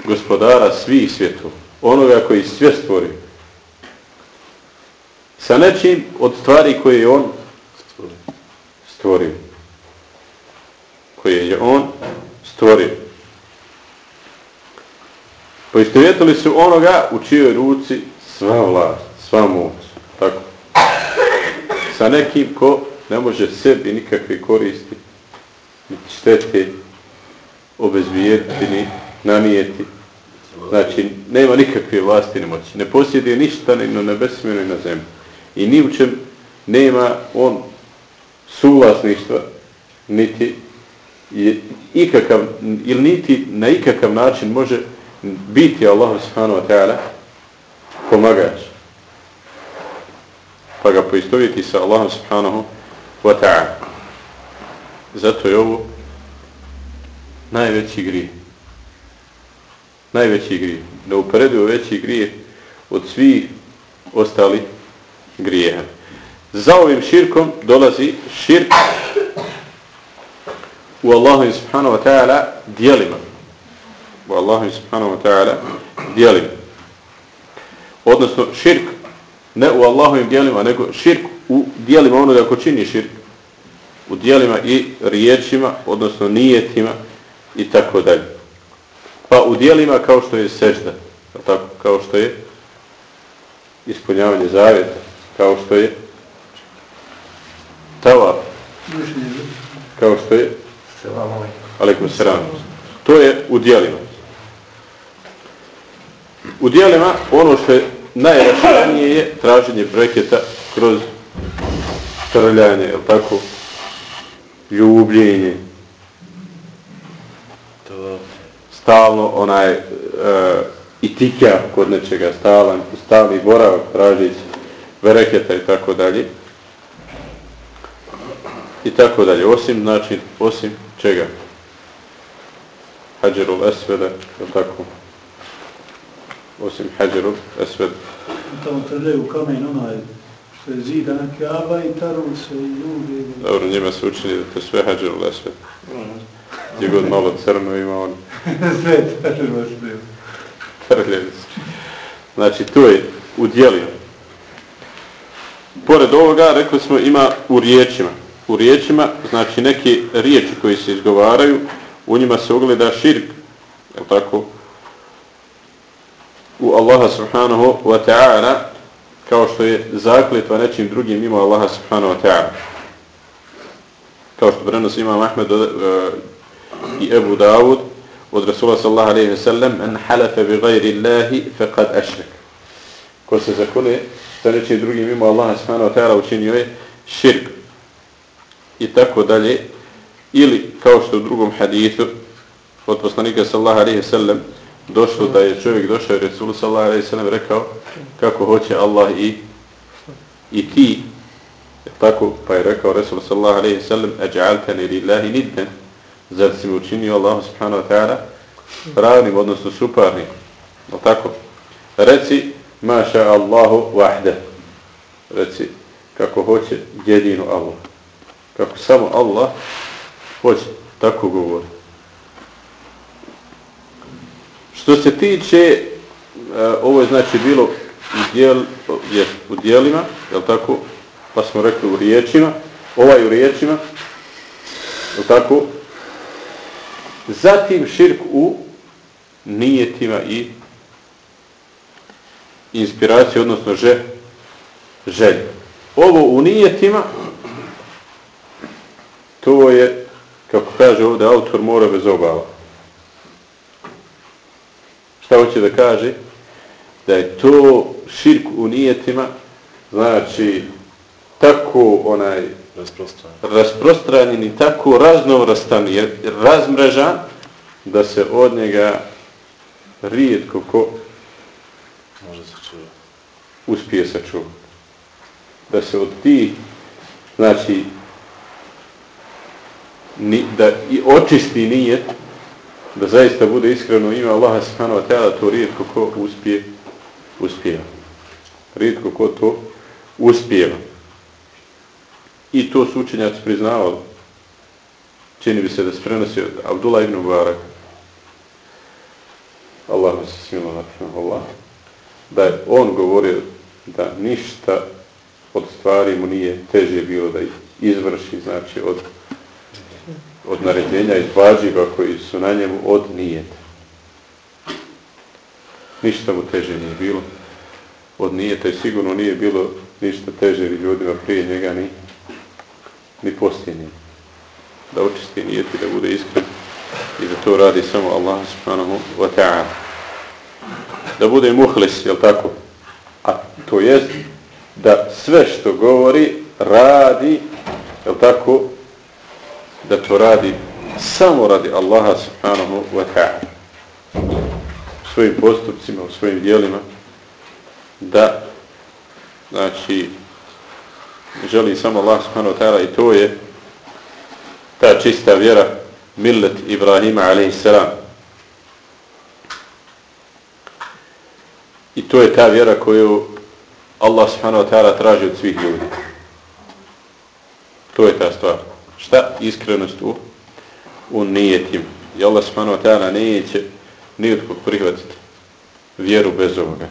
[SPEAKER 1] gospodara svih svjetov, onoga koji sve stvori, sa nečim od stvari koje je on stvorio. Koje je on stvorio. Poistovjetili su onoga u čijoj ruci sva vlast, sva moć. Tako. Sa nekim ko ne može sebi nikakve koristi, štete, obezvijetiti, ni nanijeti. Znači, nema nikakve vlasti ni moći. Ne posjeduje ništa ni na nebesmenu ni na zemlji. I ni u čem nema on suvlasništva, niti je ikakav, ili niti na ikakav način može biti Allah subhanahu wa ta'ala pomagač. Pa ga poistoviti sa Allahom subhanahu wa ta'ala. Zato je ovo najveći grijeh najveći grije. Neuporedivo veći grije od svih ostali grijeha. Za ovim širkom dolazi širk u Allahu subhanahu wa ta'ala dijelima. U Allahu subhanahu wa ta'ala dijelima. Odnosno širk ne u Allahovim dijelima, nego širk u dijelima onoga ko čini širk. U dijelima i riječima, odnosno nijetima i tako dalje. Pa u dijelima kao što je sežda, tako, kao što je ispunjavanje zavjeta, kao što je tava, kao što je alikum sram. To je u dijelima. U dijelima ono što je najraširanije je traženje breketa kroz trljanje, je tako? Ljubljenje, stalno onaj e, itikja kod nečega, stalan, stalni boravak tražić vereketa i tako dalje. I tako dalje. Osim, znači, osim čega? Hađerul esvede, je tako? Osim Hađerul esvede.
[SPEAKER 4] Tamo trljaju kamen onaj što je zida na kjaba i taru se i ljudi.
[SPEAKER 1] Dobro, njima se učini da to sve Hađerul esvede. Gdje god malo crno ima on. *laughs*
[SPEAKER 4] Sve crno sve.
[SPEAKER 1] Znači, to je u dijelima. Pored ovoga, rekli smo, ima u riječima. U riječima, znači neke riječi koji se izgovaraju, u njima se ogleda širk. Je tako? U Allaha subhanahu wa ta'ala, kao što je zakljetva nečim drugim ima Allaha subhanahu wa ta'ala. Kao što prenos ima Ahmed i Ebu Davud od Rasula sallallahu alaihi ve sellem en halafe bi gajri Allahi faqad ašrek. Ko se zakune sa nečim drugim mimo Allaha subhanahu wa ta'ala učinio je širk. I tako dalje. Ili kao što u drugom hadithu od poslanika sallallahu alaihi ve sellem došlo da je čovjek došao i Rasul sallallahu alaihi ve sellem rekao kako hoće Allah i i ti tako pa je rekao Rasul sallallahu alaihi ve sellem ađa'altani lillahi nidden zar si mi učinio Allah subhanahu wa ta'ala ravnim, odnosno suparnim. No tako? Reci, maša Allahu wahde. Reci, kako hoće jedino Allah. Kako samo Allah hoće, tako govori. Što se tiče, eh, ovo je znači bilo u, dijel, je, u dijelima, je tako? Pa smo rekli u riječima, ovaj u riječima, je tako? Zatim širk u nijetima i inspiraciju, odnosno že, želji. Ovo u nijetima, to je, kako kaže ovdje autor, mora bez obava. Šta hoće da kaže? Da je to širk u nijetima, znači, tako onaj rasprostranjen i tako raznovrastan i razmrežan da se od njega rijetko ko
[SPEAKER 2] može se čuva.
[SPEAKER 1] uspije sačuvati. Da se od ti znači ni, da i očisti nijet da zaista bude iskreno ime Allaha subhanahu wa ta'ala to rijetko ko uspije uspije. Rijetko ko to uspijeva. I to su učenjaci priznavali. Čini bi se da se prenosi od Abdullah ibn Mubarak. Allah se smilo Allah. Da je on govorio da ništa od stvari mu nije teže bilo da ih izvrši, znači od, od naređenja i vađiva koji su na njemu od nijeta. Ništa mu teže nije bilo od nijeta i sigurno nije bilo ništa teže ljudima prije njega ni ni posljednji. Da očisti nijeti, da bude iskren i da to radi samo Allah subhanahu wa ta'ala. Da bude muhlis, jel tako? A to jest da sve što govori radi, jel tako? Da to radi samo radi Allaha subhanahu wa ta'ala. U svojim postupcima, u svojim dijelima da znači želi samo Allah subhanahu wa ta'ala i to je ta čista vjera millet Ibrahima a.s. I to je ta vjera koju Allah subhanahu wa ta'ala traži od svih ljudi. To je ta stvar. Šta? Iskrenost u, u nijetima. I Allah subhanahu wa ta'ala neće nijetkog prihvatiti vjeru bez ovoga.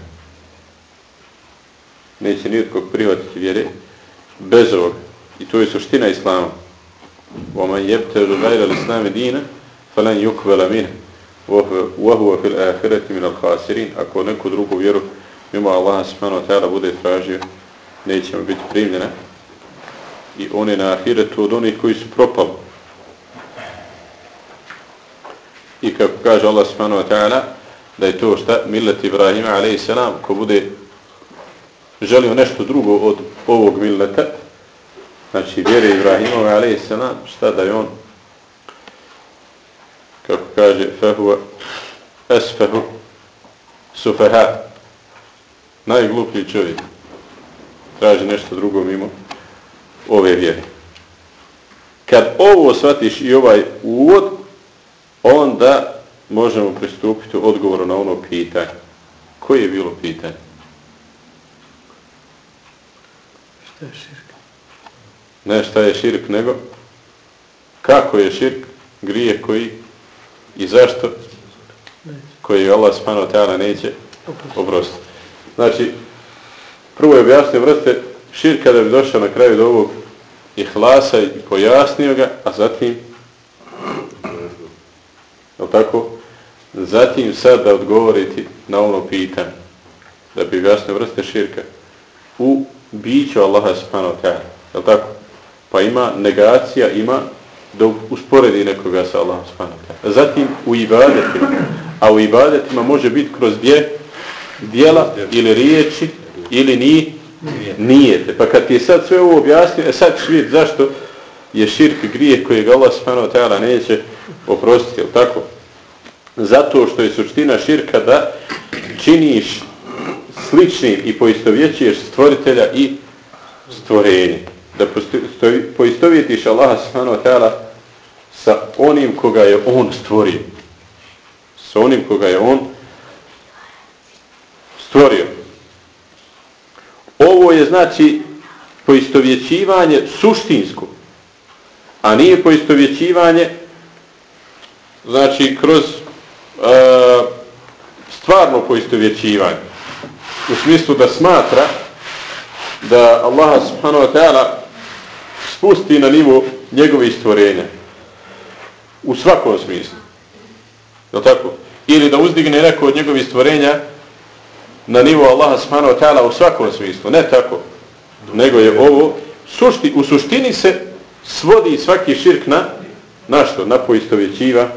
[SPEAKER 1] Neće nijetkog prihvatiti vjere bez ovoga. I to je suština islama. وَمَنْ يَبْتَرُ غَيْرَ الْإِسْلَامِ دِينَ فَلَنْ يُكْبَلَ مِنْ وَهُوَ فِي الْآخِرَةِ مِنَ الْخَاسِرِينَ Ako neku drugu vjeru mimo Allaha subhanahu wa ta'ala bude tražio, neće mu biti primljena. I on je na ahiretu od onih koji su propali. I kako kaže Allah subhanahu wa ta'ala, da je to šta millet Ibrahima alaihi salam, ko bude želio nešto drugo od ovog milleta, znači vjere Ibrahimove, ali se šta da je on, kako kaže, fehuva esfehu sufeha, najgluplji čovjek, traži nešto drugo mimo ove vjere. Kad ovo shvatiš i ovaj uvod, onda možemo pristupiti odgovoru na ono pitanje. Koje je bilo pitanje?
[SPEAKER 3] Šta je širk?
[SPEAKER 1] Ne šta je širk, nego kako je širk, grije koji i zašto koji Allah spano teala neće oprostiti. Znači, prvo je objasnio vrste širka da bi došao na kraju do ovog ihlasa i pojasnio ga, a zatim je tako? Zatim sad da odgovoriti na ono pitanje da bi objasnio vrste širka u biću Allaha subhanahu wa ta'ala. Je tako? Pa ima negacija, ima da usporedi nekoga sa Allahom subhanahu wa ta'ala. Zatim u ibadetima, a u ibadetima može biti kroz dje, dijela ili riječi ili ni, nijete. Pa kad ti je sad sve ovo objasnio, e sad ćeš vidjeti zašto je širk grijeh kojeg Allah subhanahu wa ta'ala neće oprostiti, je tako? Zato što je suština širka da činiš sličnim i poistovjećuješ stvoritelja i stvorenje. Da poistovjetiš Allaha subhanahu wa ta'ala sa onim koga je on stvorio. Sa onim koga je on stvorio. Ovo je znači poistovjećivanje suštinsko, a nije poistovjećivanje znači kroz uh, stvarno poistovjećivanje. U smislu da smatra da Allah subhanahu wa ta'ala spusti na nivo njegovih stvorenja. U svakom smislu. Je tako? Ili da uzdigne neko od njegovih stvorenja na nivo Allaha subhanahu wa ta'ala u svakom smislu. Ne tako. Nego je ovo sušti, u suštini se svodi svaki širk na na što? Na poistovjećiva,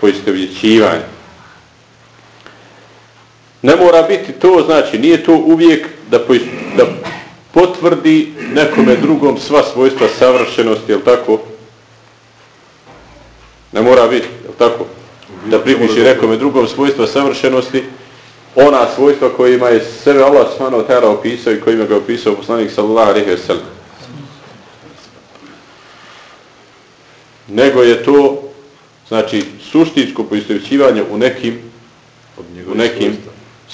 [SPEAKER 1] poistovjećivanje. Ne mora biti to, znači nije to uvijek da, da potvrdi nekome drugom sva svojstva savršenosti, je tako? Ne mora biti, je tako? Da pripiši nekome drugom svojstva savršenosti, ona svojstva kojima je sebe Allah subhanahu wa ta'ala opisao i kojima ga opisao poslanik sallallahu alaihi wa sallam. Nego je to znači suštinsko poistovjećivanje u nekim u nekim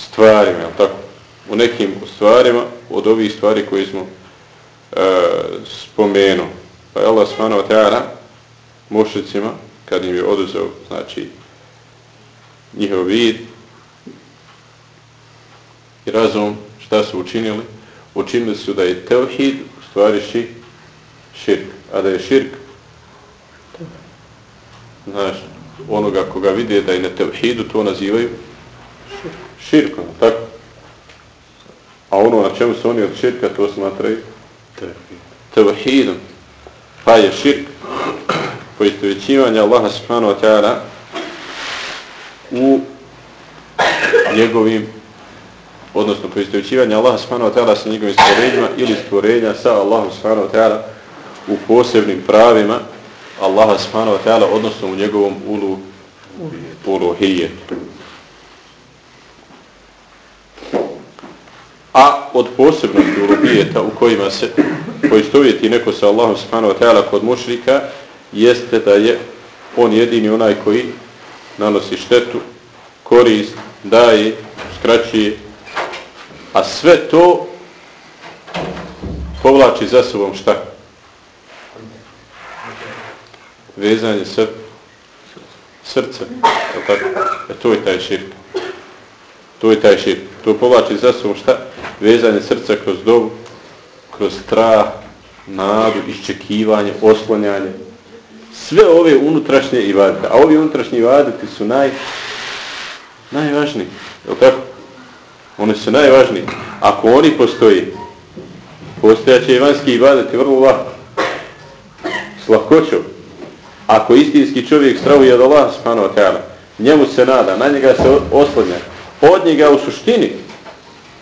[SPEAKER 1] stvarima, jel tako? U nekim stvarima od ovih stvari koje smo e, spomenu. Pa je Allah subhanahu wa ta'ala mušicima, kad im je oduzeo, znači, njihov vid i razum, šta su učinili? Učinili su da je tevhid u stvari ši, širk. A da je širk, znaš, onoga koga vide da je na tevhidu, to nazivaju širkom, tako? A ono na čemu su oni od širka, to smatraju tevhidom. Pa je širk poistovjećivanje Allaha subhanahu wa ta'ala u njegovim odnosno poistovjećivanje Allaha subhanahu wa ta'ala sa njegovim stvorenjima ili stvorenja sa Allahom subhanahu wa ta'ala u posebnim pravima Allaha subhanahu wa ta'ala odnosno u njegovom ulu uluhijetu. A od posebnosti uluhijeta u kojima se poistovjeti neko sa Allahom subhanahu wa ta'ala kod mušrika jeste da je on jedini onaj koji nanosi štetu, korist, daje, skraćuje, a sve to povlači za sobom šta? Vezanje srca. srca. E to je taj širk. To je taj širk. To povlači za sobom šta? Vezanje srca kroz dobu, kroz strah, nadu, iščekivanje, oslonjanje, sve ove unutrašnje ibadete. A ovi unutrašnji ibadeti su naj, najvažniji. Je tako? Oni su najvažniji. Ako oni postoji, postojaće i vanjski ibadeti vrlo lako. S lahkoćom. Ako istinski čovjek stravuje od Allah, spano ta'ala, njemu se nada, na njega se oslanja, od njega u suštini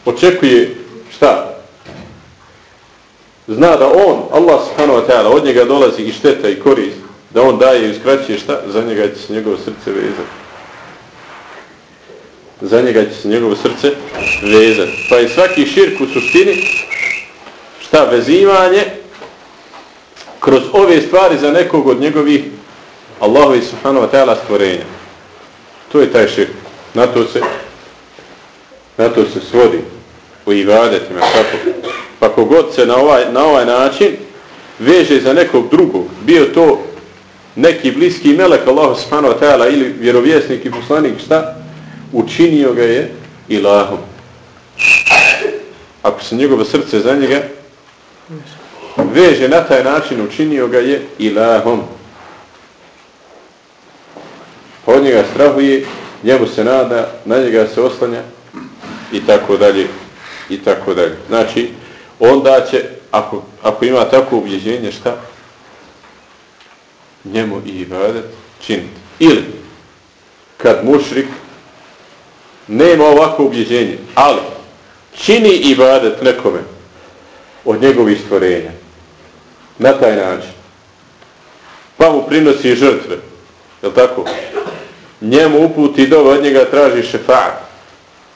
[SPEAKER 1] očekuje šta? Zna da on, Allah subhanahu wa ta'ala, od njega dolazi i šteta i korist da on daje i uskraćuje šta, za njega će se njegovo srce vezati. Za njega će se njegovo srce vezati. Pa je svaki širk u suštini šta, vezivanje kroz ove stvari za nekog od njegovih Allahovi subhanahu wa ta'ala stvorenja. To je taj širk. Na to se na to se svodi u ibadetima. Pa kogod se na ovaj, na ovaj način veže za nekog drugog, bio to neki bliski melek Allahu subhanahu wa ta'ala ili vjerovjesnik i poslanik šta? Učinio ga je ilahom. Ako se njegovo srce za njega veže na taj način, učinio ga je ilahom. Pa od njega strahuje, njemu se nada, na njega se oslanja i tako dalje. I tako dalje. Znači, onda će, ako, ako ima tako ubjeđenje, šta? njemu i ibadet činiti. Ili, kad mušrik nema ovako ubjeđenje, ali čini ibadet nekome od njegovih stvorenja na taj način, pa mu prinosi žrtve, je tako? Njemu uputi do od njega traži šefat.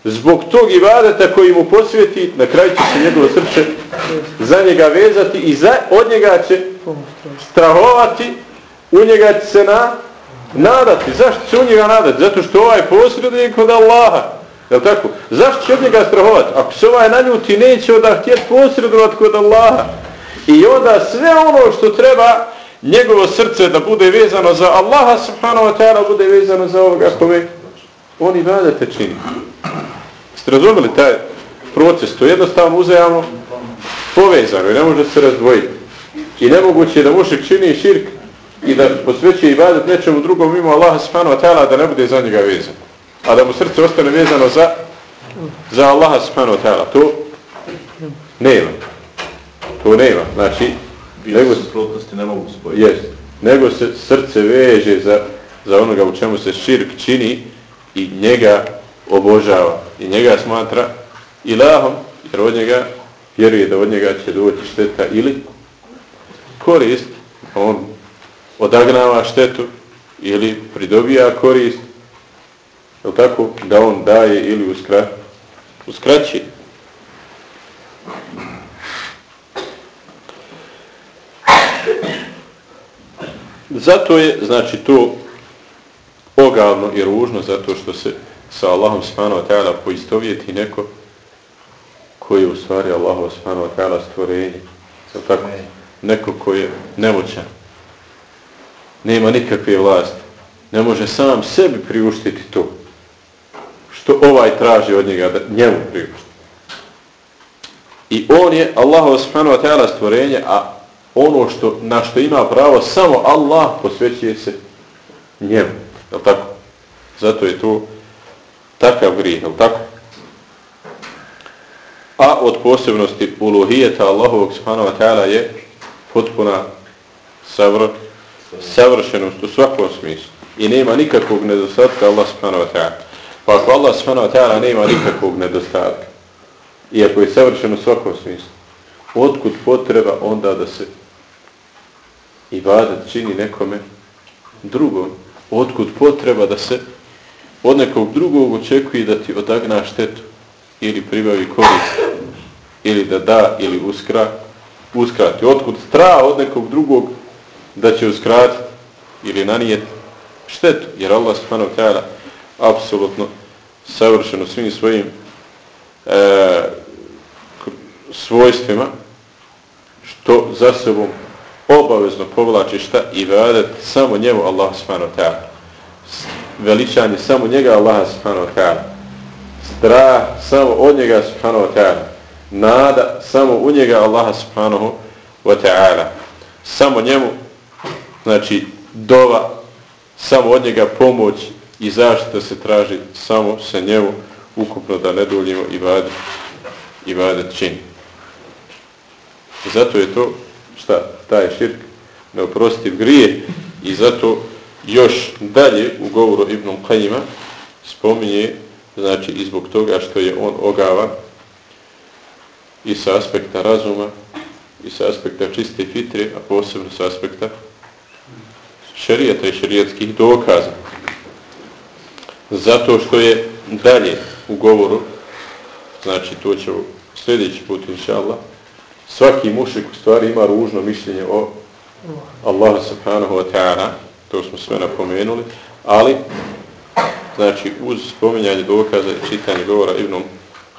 [SPEAKER 1] Zbog tog ibadeta koji mu posvjeti, na kraju će se njegovo srce za njega vezati i za, od njega će strahovati, u njega će se na, nadati. Zašto će u njega nadati? Zato što ovaj posrednik kod Allaha. Je tako? Zašto će od njega strahovati? Ako se ovaj naljuti, neće onda htjeti posredovati kod Allaha. I onda sve ono što treba njegovo srce da bude vezano za Allaha subhanahu wa ta'ala bude vezano za ovoga kome on i te čini. Ste razumeli taj proces? To je jednostavno uzajamno povezano i ne može se razdvojiti. I nemoguće je da mušik čini širk i da posveće i badet nečemu drugom mimo Allaha subhanahu wa ta'ala da ne bude za njega vezan. A da mu srce ostane vezano za za Allaha subhanahu wa ta'ala. To nema. To nema. Znači, nego,
[SPEAKER 2] ne mogu spojiti.
[SPEAKER 1] Jest. Nego se srce veže za, za onoga u čemu se širk čini i njega obožava. I njega smatra ilahom, jer od njega vjeruje da od njega će doći šteta ili korist, on odagnava štetu ili pridobija korist, je tako, da on daje ili uskra, uskraći. Zato je, znači, to ogavno i ružno, zato što se sa Allahom subhanahu wa ta'ala poistovjeti neko koji je u stvari Allahom subhanahu wa ta'ala stvorenje. Tako? Neko koji je nemoćan. Nema nikakve vlasti. Ne može sam sebi priuštiti to. Što ovaj traži od njega da njemu priušti. I on je Allahom subhanahu wa ta'ala stvorenje, a ono što, na što ima pravo samo Allah posvećuje se njemu. Je tako? Zato je to takav grijeh, je tako? A od posebnosti uluhijeta Allahovog subhanahu wa ta'ala je potpuna savr, savršenost u svakom smislu. I nema nikakvog nedostatka Allah subhanahu wa ta'ala. Pa ako Allah subhanahu wa ta'ala nema nikakvog nedostatka, iako je savršen u svakom smislu, otkud potreba onda da se ibadet čini nekome drugom. Otkud potreba da se od nekog drugog očekuje da ti odagna štetu ili pribavi korist ili da da ili uskra, uskrati. Otkud stra od nekog drugog da će uskratiti ili nanijeti štetu. Jer Allah subhanahu wa ta'ala apsolutno savršeno svim svojim e, svojstvima što za sobom obavezno povlači šta i vadet samo njemu Allah subhanahu wa ta'ala. Veličanje samo njega Allah subhanahu wa ta'ala. Strah samo od njega subhanahu wa ta'ala. Nada samo u njega Allah subhanahu wa ta'ala. Samo njemu znači dova samo od njega pomoć i zaštita se traži samo sa njemu ukupno da ne duljimo i vadet i vadet čini. Zato je to šta, taj širk neoprostiv grije i zato još dalje u govoru Ibn Qajima spominje znači i zbog toga što je on ogava i sa aspekta razuma i sa aspekta čiste fitre, a posebno sa aspekta šarijeta i šarijetskih dokaza. Zato što je dalje u govoru, znači to će sljedeći put, inša Allah, svaki mušik u stvari ima ružno mišljenje o Allahu subhanahu wa ta'ala, to smo sve napomenuli, ali znači uz spominjanje dokaza i čitanje govora Ibn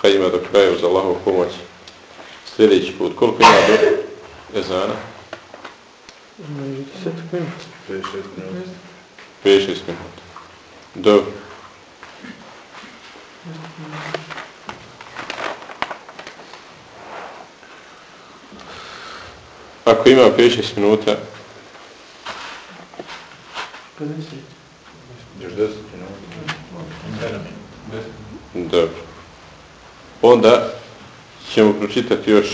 [SPEAKER 1] Hajima do kraja uz Allahovu pomoć sljedeći put. Koliko ima do ezana? 5-6 minuta. 5-6 minuta. Dobro. Ako ima 5-6 minuta...
[SPEAKER 2] 50. Još 10 minuta.
[SPEAKER 1] Dobro. Onda ćemo pročitati još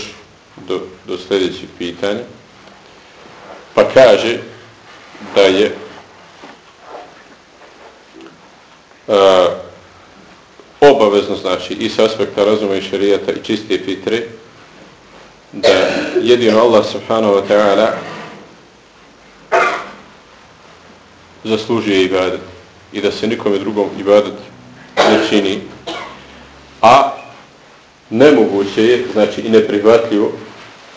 [SPEAKER 1] do, do sljedećeg pitanja. Pa kaže da je uh, obavezno, znači, i s aspekta razuma i šarijata i čiste fitre, da jedino Allah subhanahu wa ta'ala zaslužuje ibadet i da se nikome drugom ibadet ne čini, a nemoguće je, znači i neprihvatljivo,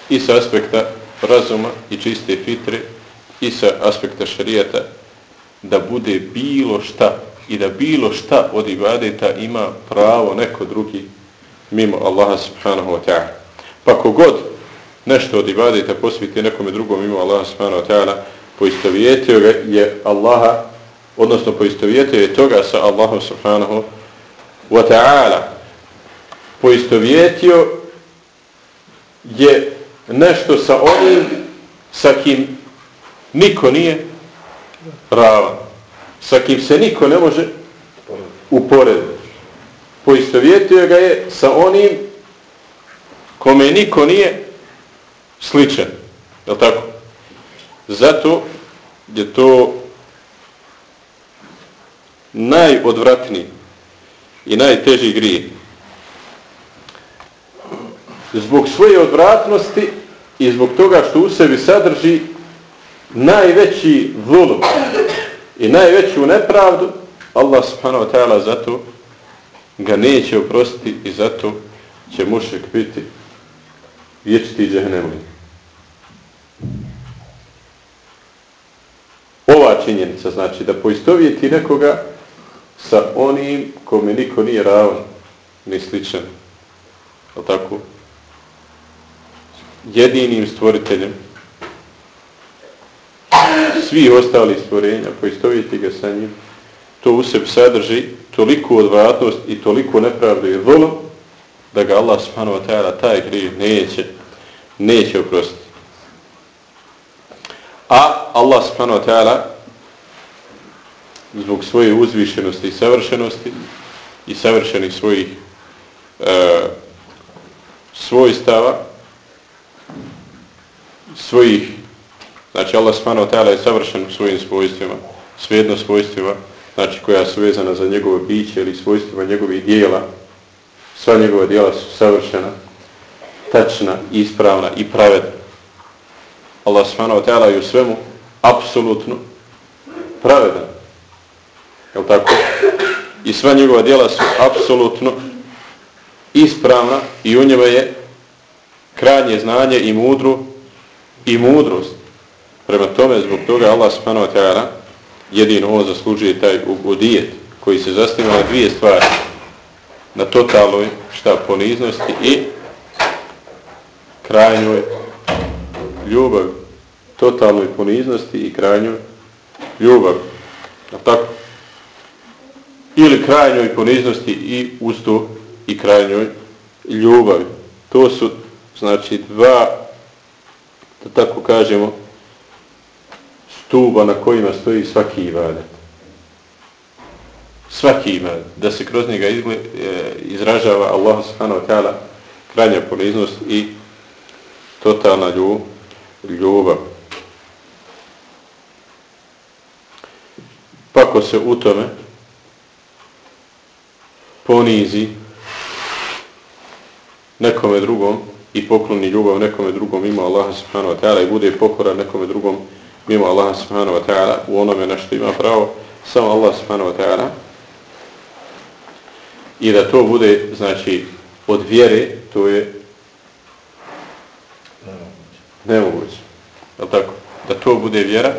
[SPEAKER 1] i sa aspekta razuma i čiste fitre, i sa aspekta šarijata, da bude bilo šta i da bilo šta od ibadeta ima pravo neko drugi mimo Allaha subhanahu wa ta'ala. Pa kogod nešto od ibadeta posviti nekome drugom ima Allaha subhanahu wa ta'ala, poistovjetio je Allaha, odnosno poistovjetio je toga sa Allahom subhanahu wa ta'ala. Poistovjetio je nešto sa onim sa kim niko nije ravan. Sa kim se niko ne može uporediti. Poistovjetio ga je sa onim kome niko nije sličan. Je tako? Zato je to najodvratniji i najteži grije. Zbog svoje odvratnosti i zbog toga što u sebi sadrži najveći zulum i najveću nepravdu, Allah subhanahu wa ta'ala zato ga neće oprostiti i zato će mušek biti vječiti džahnemli. Ova činjenica znači da poistovijeti nekoga sa onim kome niko nije ravan, ni sličan. O tako? Jedinim stvoriteljem svih ostalih stvorenja, poistovijeti ga sa njim, to u sebi sadrži toliko odvratnost i toliko nepravdu i volom, da ga Allah subhanahu wa ta'ala taj grijev neće, neće oprostiti. A Allah subhanahu wa ta'ala zbog svoje uzvišenosti i savršenosti i savršenih svojih e, svojstava svojih znači Allah subhanahu wa ta'ala je savršen u svojim svojstvima svejedno svojstvima znači koja su vezana za njegove biće ili svojstvima njegovih dijela sva njegova djela su savršena tačna, ispravna i pravedna Allah subhanahu wa ta'ala je u svemu apsolutno pravedan. Je tako? I sva njegova djela su apsolutno ispravna i u njima je krajnje znanje i mudru i mudrost. Prema tome, zbog toga Allah subhanahu wa ta'ala jedino on zaslužuje taj ugodijet koji se zasniva na dvije stvari. Na totalnoj šta poniznosti i krajnjoj ljubav, totalnoj poniznosti i krajnjoj ljubav. A tako? Ili krajnjoj poniznosti i usto i krajnjoj ljubavi. To su, znači, dva, da tako kažemo, stuba na kojima stoji svaki ibadet. Svaki ima, Da se kroz njega izgled, e, izražava Allah subhanahu wa ta'ala krajnja poliznost i totalna ljubav ljubav. Pa ko se u tome ponizi nekome drugom i pokloni ljubav nekome drugom mimo Allaha subhanahu wa ta'ala i bude pokora nekome drugom mimo Allaha subhanahu wa ta'ala u onome na što ima pravo samo Allah subhanahu wa ta'ala i da to bude znači od vjere to je nemoguće. Je tako? Da to bude vjera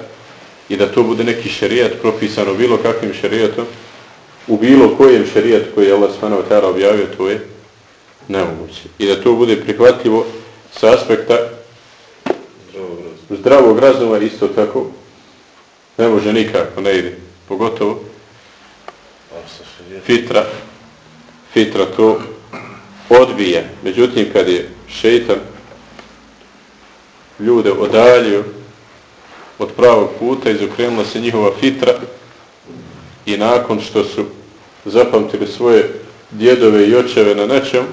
[SPEAKER 1] i da to bude neki šerijat propisano bilo kakvim šerijatom, u bilo kojem šerijatu koji je Allah s.w.t. objavio, to je nemoguće. I da to bude prihvatljivo sa aspekta zdravog razuma isto tako ne može nikako, ne ide. Pogotovo fitra fitra to odbije. Međutim, kad je šeitan ljude odaljio od pravog puta, izokrenula se njihova fitra i nakon što su zapamtili svoje djedove i očeve na nečem,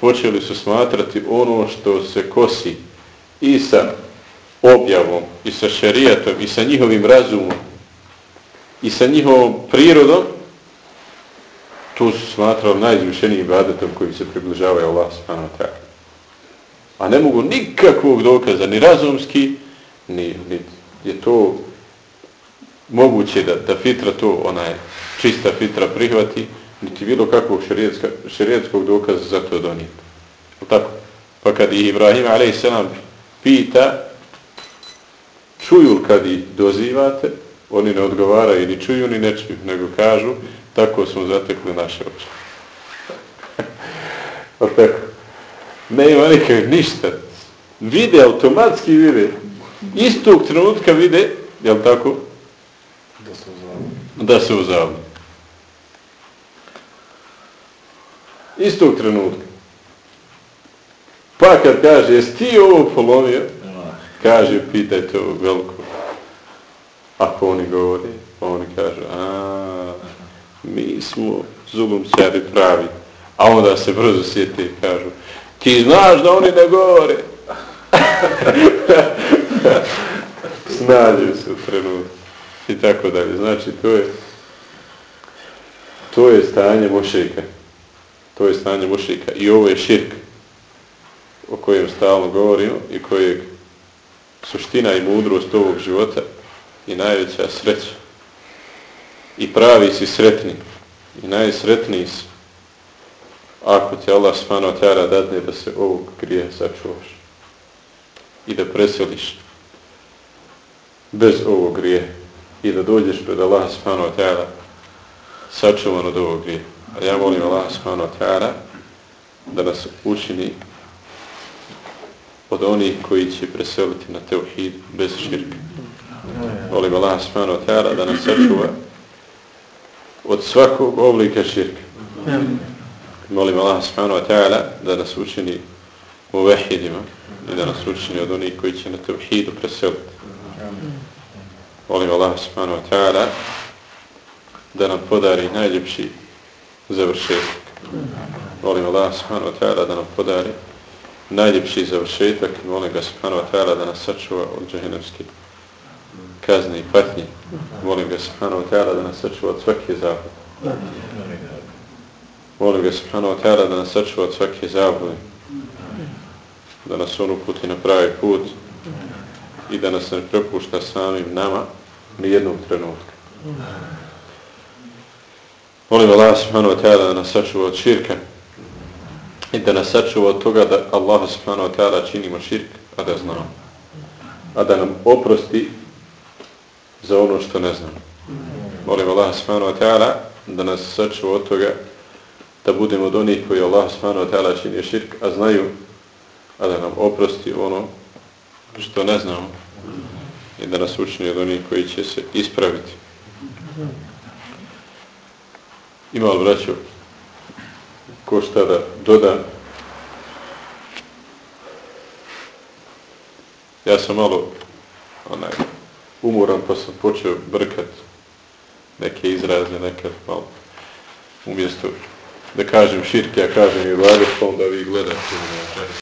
[SPEAKER 1] počeli su smatrati ono što se kosi i sa objavom i sa šerijatom i sa njihovim razumom i sa njihovom prirodom to se smatrali najizvišenijim ibadetom koji se približavaju Allah subhanahu wa ta'ala. A ne mogu nikakvog dokaza, ni razumski, ni, ni je to moguće da, da fitra to, onaj čista fitra prihvati, niti bilo kakvog šerijetskog dokaza za to donijeti. Tako? Pa kad ih Ibrahim a.s. pita, čuju kad ih dozivate, oni ne odgovaraju, ni čuju, ni ne čuju, nego kažu, tako smo zatekli naše oči. *laughs* tako? Ne ima nikak ništa. Vide, automatski vide. Istog trenutka vide, jel tako?
[SPEAKER 2] Da se uzavljaju.
[SPEAKER 1] Da se uzavljaju. Istog trenutka. Pa kad kaže, jes ti ovo polomio? Kaže, pitajte ovog velikog. Ako oni govori, oni kažu, a mi smo zulumčari pravi. A onda se brzo sjeti i kažu, ti znaš da oni ne govore. *laughs* Snađu se u trenutku. I tako dalje. Znači, to je to je stanje mošika. To je stanje mošika. I ovo je širk o kojem stalno govorimo i kojeg suština i mudrost ovog života i najveća sreća. I pravi si sretni. I najsretniji si. Ako ti Allah smano tjara dadne da se ovog grije sačuvaš. I da preseliš bez ovog grije. I da dođeš pred Allah smano tjara sačuvan od ovog grije. A ja volim Allah smano tjara da nas učini od onih koji će preseliti na teuhid bez širka. Volim Allah subhanahu tjara da nas sačuva od svakog oblika širka. Molim Allah subhanahu wa ta'ala da nas učini u vehidima i da nas učini od onih koji će na teuhidu preseliti. Molim Allah subhanahu wa ta'ala da nam podari najljepši završetak. Molim Allah subhanahu wa ta'ala da nam podari najljepši završetak molim ga subhanahu wa ta'ala da nas sačuva od džahinemske kazne i patnje. Molim ga subhanahu wa ta'ala da nas sačuva od svake zabude. Molim ga subhanahu wa ta'ala da nas sačuva od svake zabude. Da nas on uputi na pravi put i da nas ne prepušta samim nama ni jednog trenutka. Molim Allah subhanahu wa ta'ala da nas sačuva od širka i da nas sačuva od toga da Allah subhanahu wa ta'ala činimo širk, a da znamo. A da nam oprosti za ono što ne znamo. Molim Allah subhanahu wa ta'ala da nas sačuva od toga da budemo od onih koji Allah subhanahu wa ta'ala čini širk, a znaju, a da nam oprosti ono što ne znamo i da nas učini od onih koji će se ispraviti. Ima li braćo ko šta da doda. Ja sam malo onaj, umoran pa sam počeo brkat neke izraze nekad pa malo umjesto da kažem širke, ja kažem i vlade, pa onda vi gledate.